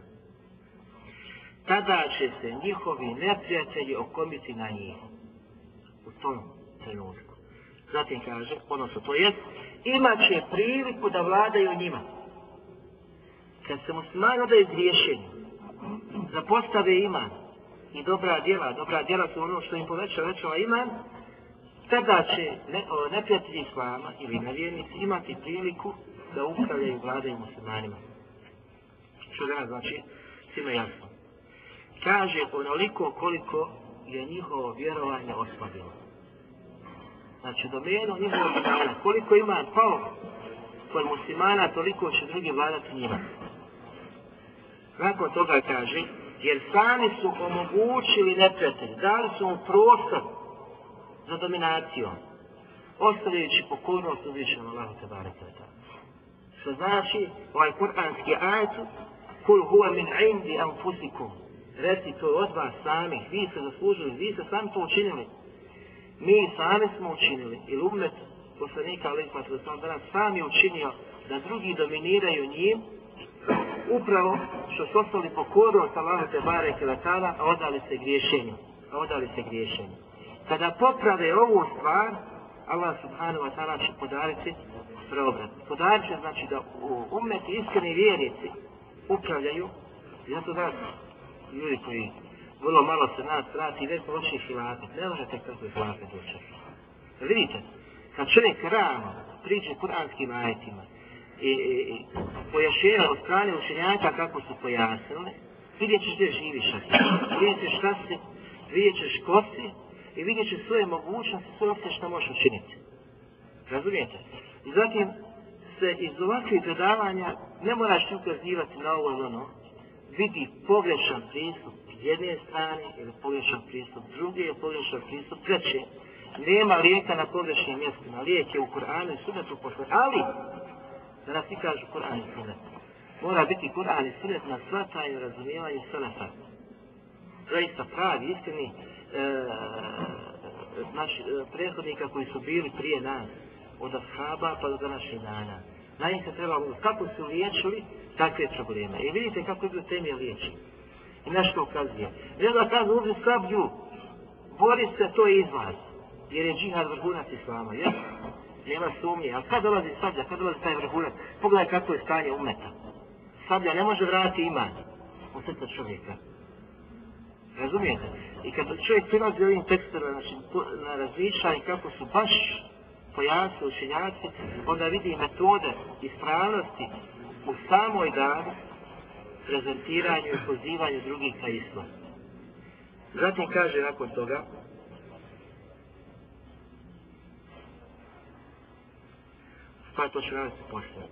Tada će se njihovi neprijatelji okomiti na njih. U tom trenutku. Zatim kaže, odnosno to jest, imat će priliku da vladaju njima. Kad se muslimani odaju griješenju, zapostave iman i dobra djela, dobra djela su ono što im poveća većava iman, tada će ne, o, neprijatelji islama ili nevjernici imati priliku da upravljaju vladaju muslimanima. Što da znači, svima jasno. Kaže onoliko koliko je njihovo vjerovanje oslabilo znači domeno njihovog imana, koliko ima pao kod muslimana, toliko će drugi vladati njima. Nakon toga kaže, jer sami su omogućili neprijatelj, dali su mu prostor za dominacijom, ostavljajući pokornost uzvišenom Allahu te bareke Što znači, ovaj kuranski ajet, kul huwa min indi anfusikum, reci to od vas samih, vi ste zaslužili, vi ste sami to učinili, mi sami smo učinili, ili umet poslanika Ali Ismatu da sam danas sam je učinio da drugi dominiraju njim, upravo što su ostali pokornost Allaha te bare kelatala, a odali se griješenju. A odali se griješenju. Kada poprave ovu stvar, Allah subhanahu wa ta'ala će podariti preobrat. Podarit će znači da umeti iskreni vjernici upravljaju, zato da ljudi koji vrlo malo se nas vrati, već počne hilafet. Ne možete kako je hilafet učer. Vidite, kad čovjek rano priđe kuranskim ajetima i, i, i pojašnjena od strane učenjaka kako su pojasnili, vidjet ćeš gdje živiš, vidjet ćeš šta si, vidjet ćeš ko si i vidjet ćeš svoje mogućnosti, sve opće što možeš učiniti. Razumijete? I zatim se iz ovakvih predavanja ne moraš ukazivati na ovo ono, vidi pogrešan pristup jedne strane ili pogrešan pristup druge ili pogrešan pristup treće. Nema lijeka na pogrešnim mjestima. Lijek je u Kur'anu i sunetu posle. Ali, da nas ti kažu Kur'an i sunet. mora biti Kur'an i sunet na svatanju razumijevanju Sunneta. Zaista pravi, istini, e, naši e, prethodnika koji su bili prije nas, od ashaba pa do današnjih dana. Na njih se trebalo, kako su liječili takve probleme. I vidite kako je bilo temije liječenje i nešto ukazuje. I da kaže uzmi sablju, bori se, to je izlaz. Jer je džihad vrhunac islama, jel? Nema sumnje. A kad dolazi sablja, kad dolazi taj vrhunac? Pogledaj kako je stanje umeta. Sablja ne može vratiti iman u srca čovjeka. Razumijete? I kad čovjek prilazi ovim tekstovima, znači, na razmišljanje kako su baš pojasni učenjaci, onda vidi metode ispravnosti u samoj dani prezentiranju i pozivanju drugih ka islam. Zatim kaže nakon toga, pa to ću raditi posle.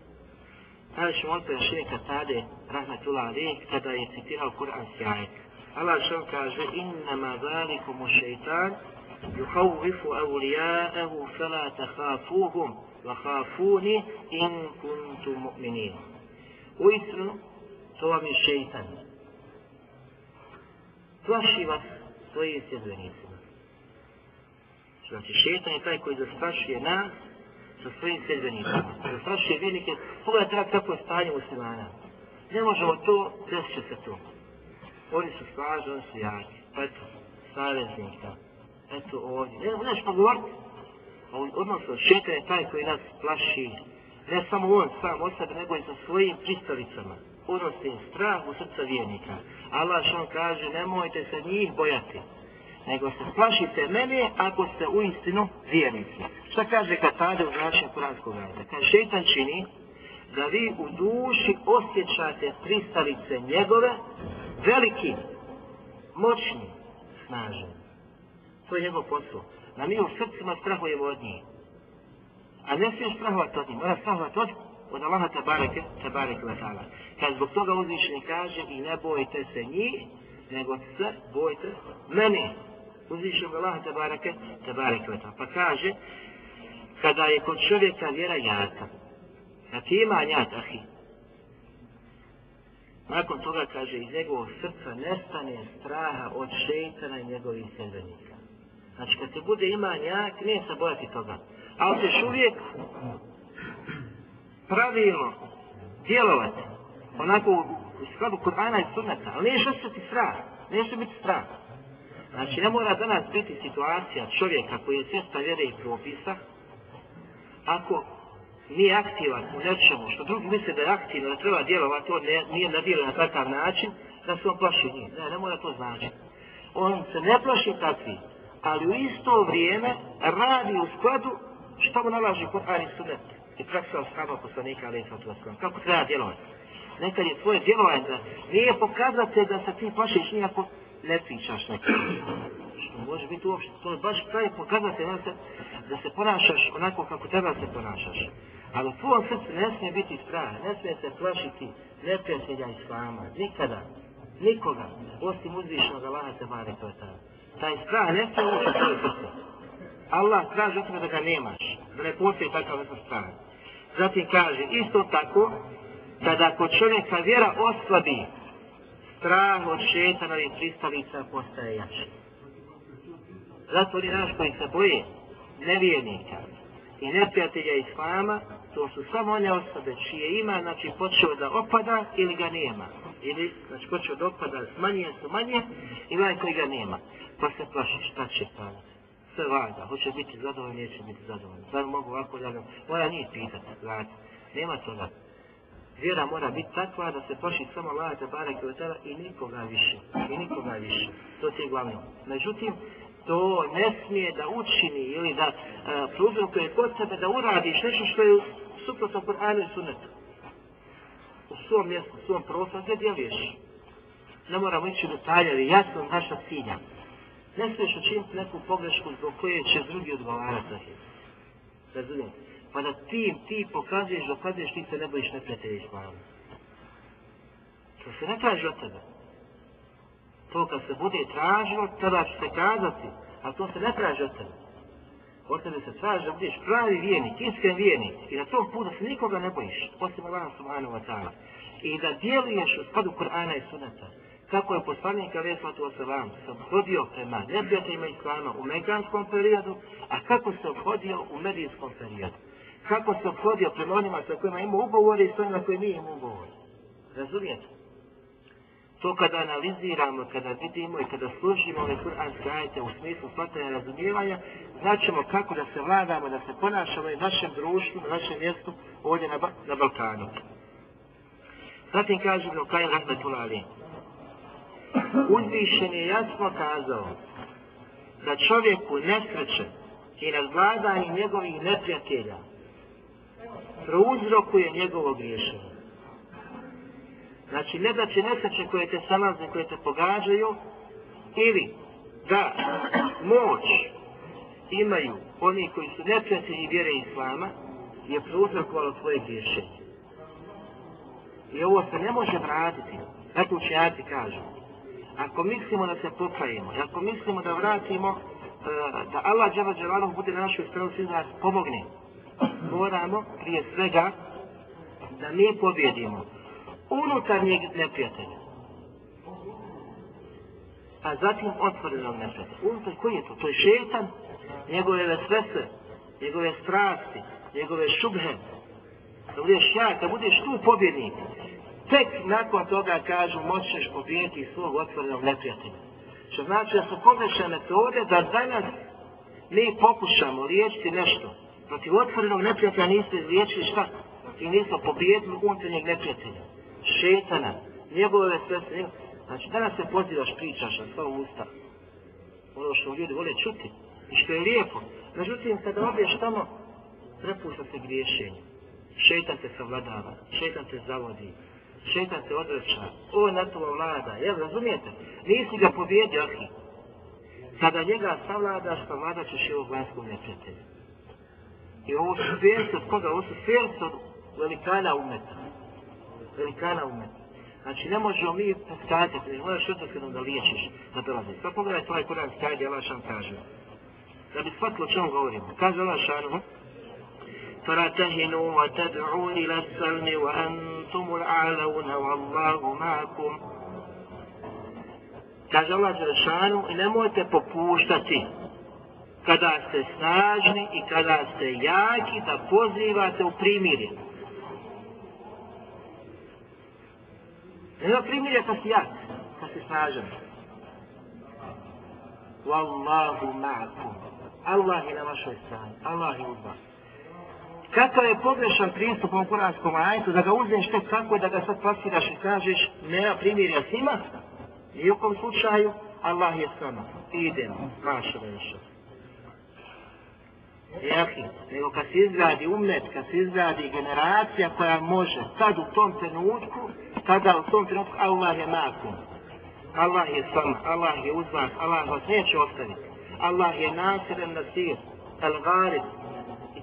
Tada ćemo on prešli Katade, Rahmetullah Ali, kada je citirao Kur'anski ajet. Allah što kaže, innama zalikumu šeitan, يخوف أولياءه فلا تخافوهم وخافوني إن كنتم مؤمنين وإسرنا to vam je šeitan. Plaši vas svojim sjedbenicima. Znači, šeitan je taj koji zastrašuje nas sa svojim sjedbenicima. Zastrašuje vjernike. Pogledajte kako je stanje muslimana. Ne možemo to, desit će se to. Oni su snažni, oni su jaki. Pa eto, saveznika. Eto ovdje. Ne, ne što govoriti. Odnosno, šeitan je taj koji nas plaši. Ne samo on sam od sebe, nego i sa svojim pristalicama unose strah u srca vjernika. Allah što kaže, nemojte se njih bojati, nego se plašite mene ako ste u istinu vjernici. Šta kaže Katade u značenju Kuranskog ajta? Kaže, šeitan čini da vi u duši osjećate pristalice njegove veliki, moćni, snažni. To je njegov posao. Da mi u srcima strahujemo od njih. A ne smiješ strahovati od njih, mora strahovati od od Allaha tabareke, tabareke wa ta'ala. Kad zbog toga uzvišeni kaže i ne bojte se njih, nego se bojte mene. Uzvišenog Allaha tabareke, tabareke wa ta'ala. Pa kaže, kada je kod čovjeka vjera jaka, a ti ima njat, ahi, nakon toga kaže, iz njegovog srca nestane straha od šeitana i njegovih sedbenika. Znači, kad se bude ima njak, nije se bojati toga. Ali ćeš uvijek pravilno djelovati onako u skladu Kur'ana i Sunnata, ali neće ostati strah, neće biti strah. Znači, ne mora danas biti situacija čovjeka koji je svijesta vjere i propisa, ako nije aktivan u nečemu, što drugi misle da je aktivno, da treba djelovati, on ne, nije nadjelio na takav način, da se on plaši njih. Ne, ne mora to znači. On se ne plaši takvi, ali u isto vrijeme radi u skladu što mu nalaži Kur'an i Sunnet i praksa ashaba poslanika alaih sallatu wasallam. Kako treba djelovati? Nekad je tvoje djelovanje da nije pokazate da se ti plašiš nijako ne pričaš nekako. Što može biti uopšte, to je baš pravi pokazatelj da se, da se ponašaš onako kako treba se ponašaš. Ali u tvojom srcu ne smije biti strah, ne smije se plašiti neprijatelja islama, nikada, nikoga, osim uzvišnog Allaha te bare to je Taj strah ne smije ući u tvoje srce. Allah traži od da ga nemaš, da ne postoji takav vrsta strana. Zatim kaže, isto tako, kada kod čovjeka vjera oslabi, strah od šetana i pristalica postaje jači. Zato oni naš koji se boje nevijenika i neprijatelja islama, to su samo one osobe čije ima, znači počeo da opada ili ga nema. Ili, znači počeo da opada, manje su manje, i onaj koji ga nema. Pa se plaši šta će pa stavati sve valja, hoće biti zadovoljni, neće biti zadovoljni. Sad mogu ovako da mora njih pitati, znači, nema toga. Vjera mora biti takva da se poši samo Allah te barek i otela i nikoga više, i nikoga više. To ti je glavno. Međutim, to ne smije da učini ili da uh, prouzrokuje kod sebe da uradiš nešto što je suprotno Kur'anu i Sunnetu. U svom mjestu, u svom prostoru, gdje djeluješ. Ne moramo ići do taljevi, jasno naša cilja. Ne smiješ učiniti neku pogrešku zbog koje će drugi odgovarati za him. Razumijem? Pa da ti, ti pokazuješ, dokazuješ, ti se ne bojiš neprijatelja islama. To se ne traži od tebe. To kad se bude tražilo, tada će se kazati, a to se ne traži od tebe. Od tebe se traži da budeš pravi vijenik, iskren vijenik i na tom putu se nikoga ne bojiš, osim Allah subhanahu wa ta'ala. I da djeluješ u skladu Kur'ana i sunata kako je poslanik alaih sallatu wasalam se obhodio prema neprijateljima islama u meganskom periodu, a kako se obhodio u medijskom periodu. Kako se obhodio prema onima sa kojima ima ugovore i sa onima koji nije ima ugovore. Razumijete? To kada analiziramo, kada vidimo i kada služimo ove kuranske ajete u smislu shvatanja razumijevanja, znaćemo kako da se vladamo, da se ponašamo i našem društvu, na našem mjestu ovdje na, ba na Balkanu. Zatim kaže Ibn je rahmetullah alim uzvišen je jasno kazao da čovjeku nesreće i razvladanje njegovih neprijatelja prouzrokuje njegovo griješenje. Znači, ne da će nesreće koje te salaze, koje te pogađaju, ili da moć imaju oni koji su neprijatelji vjere Islama, je prouzrokovalo tvoje griješenje. I ovo se ne može vratiti. Zato učenjaci kažu, ako mislimo da se pokajemo, ako mislimo da vratimo e, da Allah džava džavanom bude na našoj stranu svi nas pomogne. Moramo prije svega da mi pobjedimo unutarnjeg neprijatelja. A zatim otvorenog neprijatelja. Unutar koji je to? To je šetan, njegove vesvese, njegove strasti, njegove šubhe. Da budeš ja, da budeš tu pobjednik. Tek nakon toga kažu moćeš pobijeti svog otvorenog neprijatelja. Što znači da su pogrešne metode da danas mi pokušamo liječiti nešto. Protiv otvorenog neprijatelja niste izliječili šta? I nismo pobijedili unutarnjeg neprijatelja. Šetana, njegove sve Znači danas se pozivaš, pričaš na sva usta. Ono što ljudi vole čuti. I što je lijepo. Međutim, kada odješ tamo, prepušta se griješenje. Šetan te savladava, šetan te zavodi, šetan te odreća, ovo je na to vlada, jel, razumijete? Nisi ga pobjedio, ahi. Kada njega savladaš, pa vlada ćeš i ovog vanjskog neprijatelja. I ovo su svijerce od koga? Ovo su svijerce od velikana umeta. Velikana umeta. Znači, ne možemo mi poskazati, ne možeš odnosno da liječiš, da dolazi. Sad pogledaj tvoj Kur'an skajde, Allah šan kaže. Da bi shvatilo o čemu govorimo. Kaže Allah šanu, فلا تهنوا وتدعوا إلى السلم وأنتم الأعلون والله معكم Kaže Allah Đelešanu i nemojte popuštati kada ste snažni i kada ste jaki da pozivate u primirje. Nema primirje kad si jak, kad si snažan. Wallahu ma'akum. Allah je na vašoj strani. Allah je uz vas. Kakav je pogrešan pristup u kuranskom ajetu, da ga uzmeš tek tako da ga sad plasiraš i kažeš nema primjerja s njima, i u kom slučaju Allah je s nama. Idemo, maša veša. Jaki, nego kad se izgradi umet, kad se izgradi generacija koja može, sad u tom trenutku, tada u tom trenutku Allah je nakon. Allah je sam, Allah je uz vas, Allah vas neće ostaviti. Allah je nasiren nasir, al-gharib,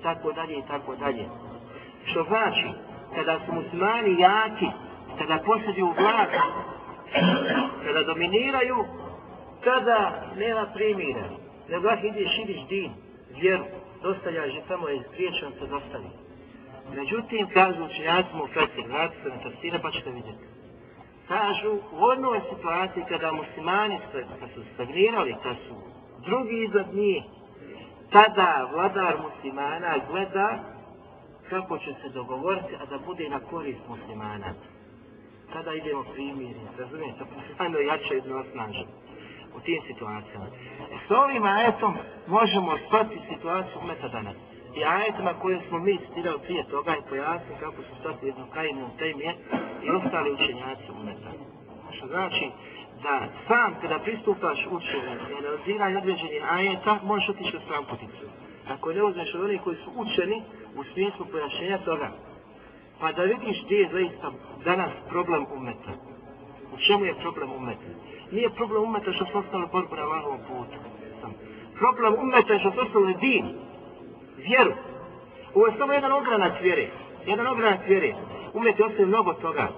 tako dalje i tako dalje. Što znači, kada su muslimani jaki, kada posjeduju vlast, kada dominiraju, tada nema primjera. Nego ah ide širiš din, vjeru, dostavljaš je samo iz priječan se dostavi. Međutim, kažu učenjaci mu Fesir, vrati se na tafsire pa ćete vidjeti. Kažu, u onoj situaciji kada muslimani su stagnirali, kada su drugi iznad njih, tada vladar muslimana gleda kako će se dogovoriti, a da bude na korist muslimana. Tada idemo primjeri, razumijete, muslimano jače jedno osnažen u tim situacijama. E, s ovim ajetom možemo stati situaciju umeta danas. I ajetima koje smo mi citirali prije toga i pojasnili kako su stati jedno kajinu temije i ostali učenjaci umeta. Što znači, da sam kada pristupaš učenju i analiziranju određenih ajeta, možeš otići u stran puticu. Ako ne uzmeš od onih koji su učeni u smislu pojašnjenja toga, pa da vidiš gdje je zaista danas problem umeta. U čemu je problem umeta? Nije problem umeta što su ostali borbu na Allahovom putu. Problem umeta je što su ostali din, vjeru. Ovo je samo jedan ogranak vjere. Jedan ogranak vjere. Umet je ostavio mnogo toga.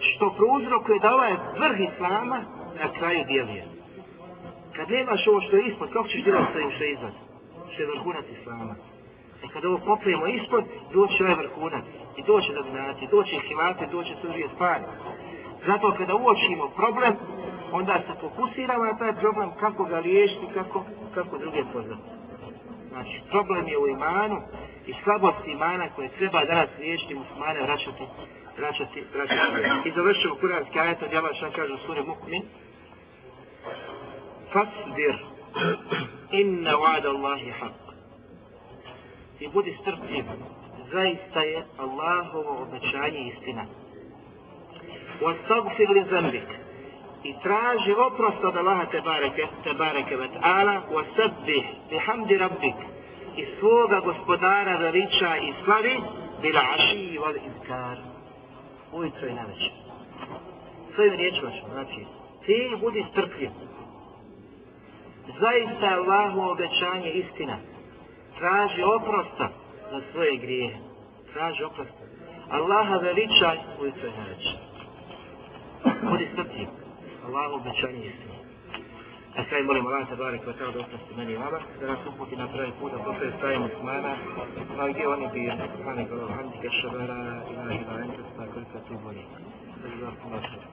Što prouzrokuje da ovaj vrh Islama na kraju djeluje. Kad nemaš ovo što je ispod, kako ćeš djelati sa što je iznad? Što je vrhunac Islama. E kad ovo popijemo ispod, doće ovaj vrhunac. I doće dominacije, doće himate, doće sve dvije stvari. Zato kada uočimo problem, onda se fokusiramo na taj problem, kako ga riješiti, kako, kako druge poznati. Znači, problem je u imanu i slabosti imana koje treba danas riješiti muslimane vraćati, vraćati, vraćati. I završimo kuranski ajet od Jalaša, kažu suri Mukmin, fasbir inna wa'da Allahi haq. I budi strpljiv, zaista je Allahovo obećanje istina. Wastagfir li zambik i traži oprost od Allaha te bareke, te bareke vet ala, wasabbih bihamdi rabbik i svoga gospodara veliča i slavi bila aši i vod izkar. Ujutro i na večer. Svojim riječima ćemo, znači, ti budi strpljiv, zaista je Allahu obećanje istina. Traži oprosta za svoje grijehe. Traži oprosta. Allaha veličaj u svoj reći. Budi srti. Allahu obećanje istina. A kraj molim Allah te barek wa da oprosti meni vama, da nas uputi na pravi put, da postoje staje muslimana, ma gdje oni bi, subhanak Allah, hamdika, šabara, ilaha ila enta, pa stakvrka, tu bolje. Da je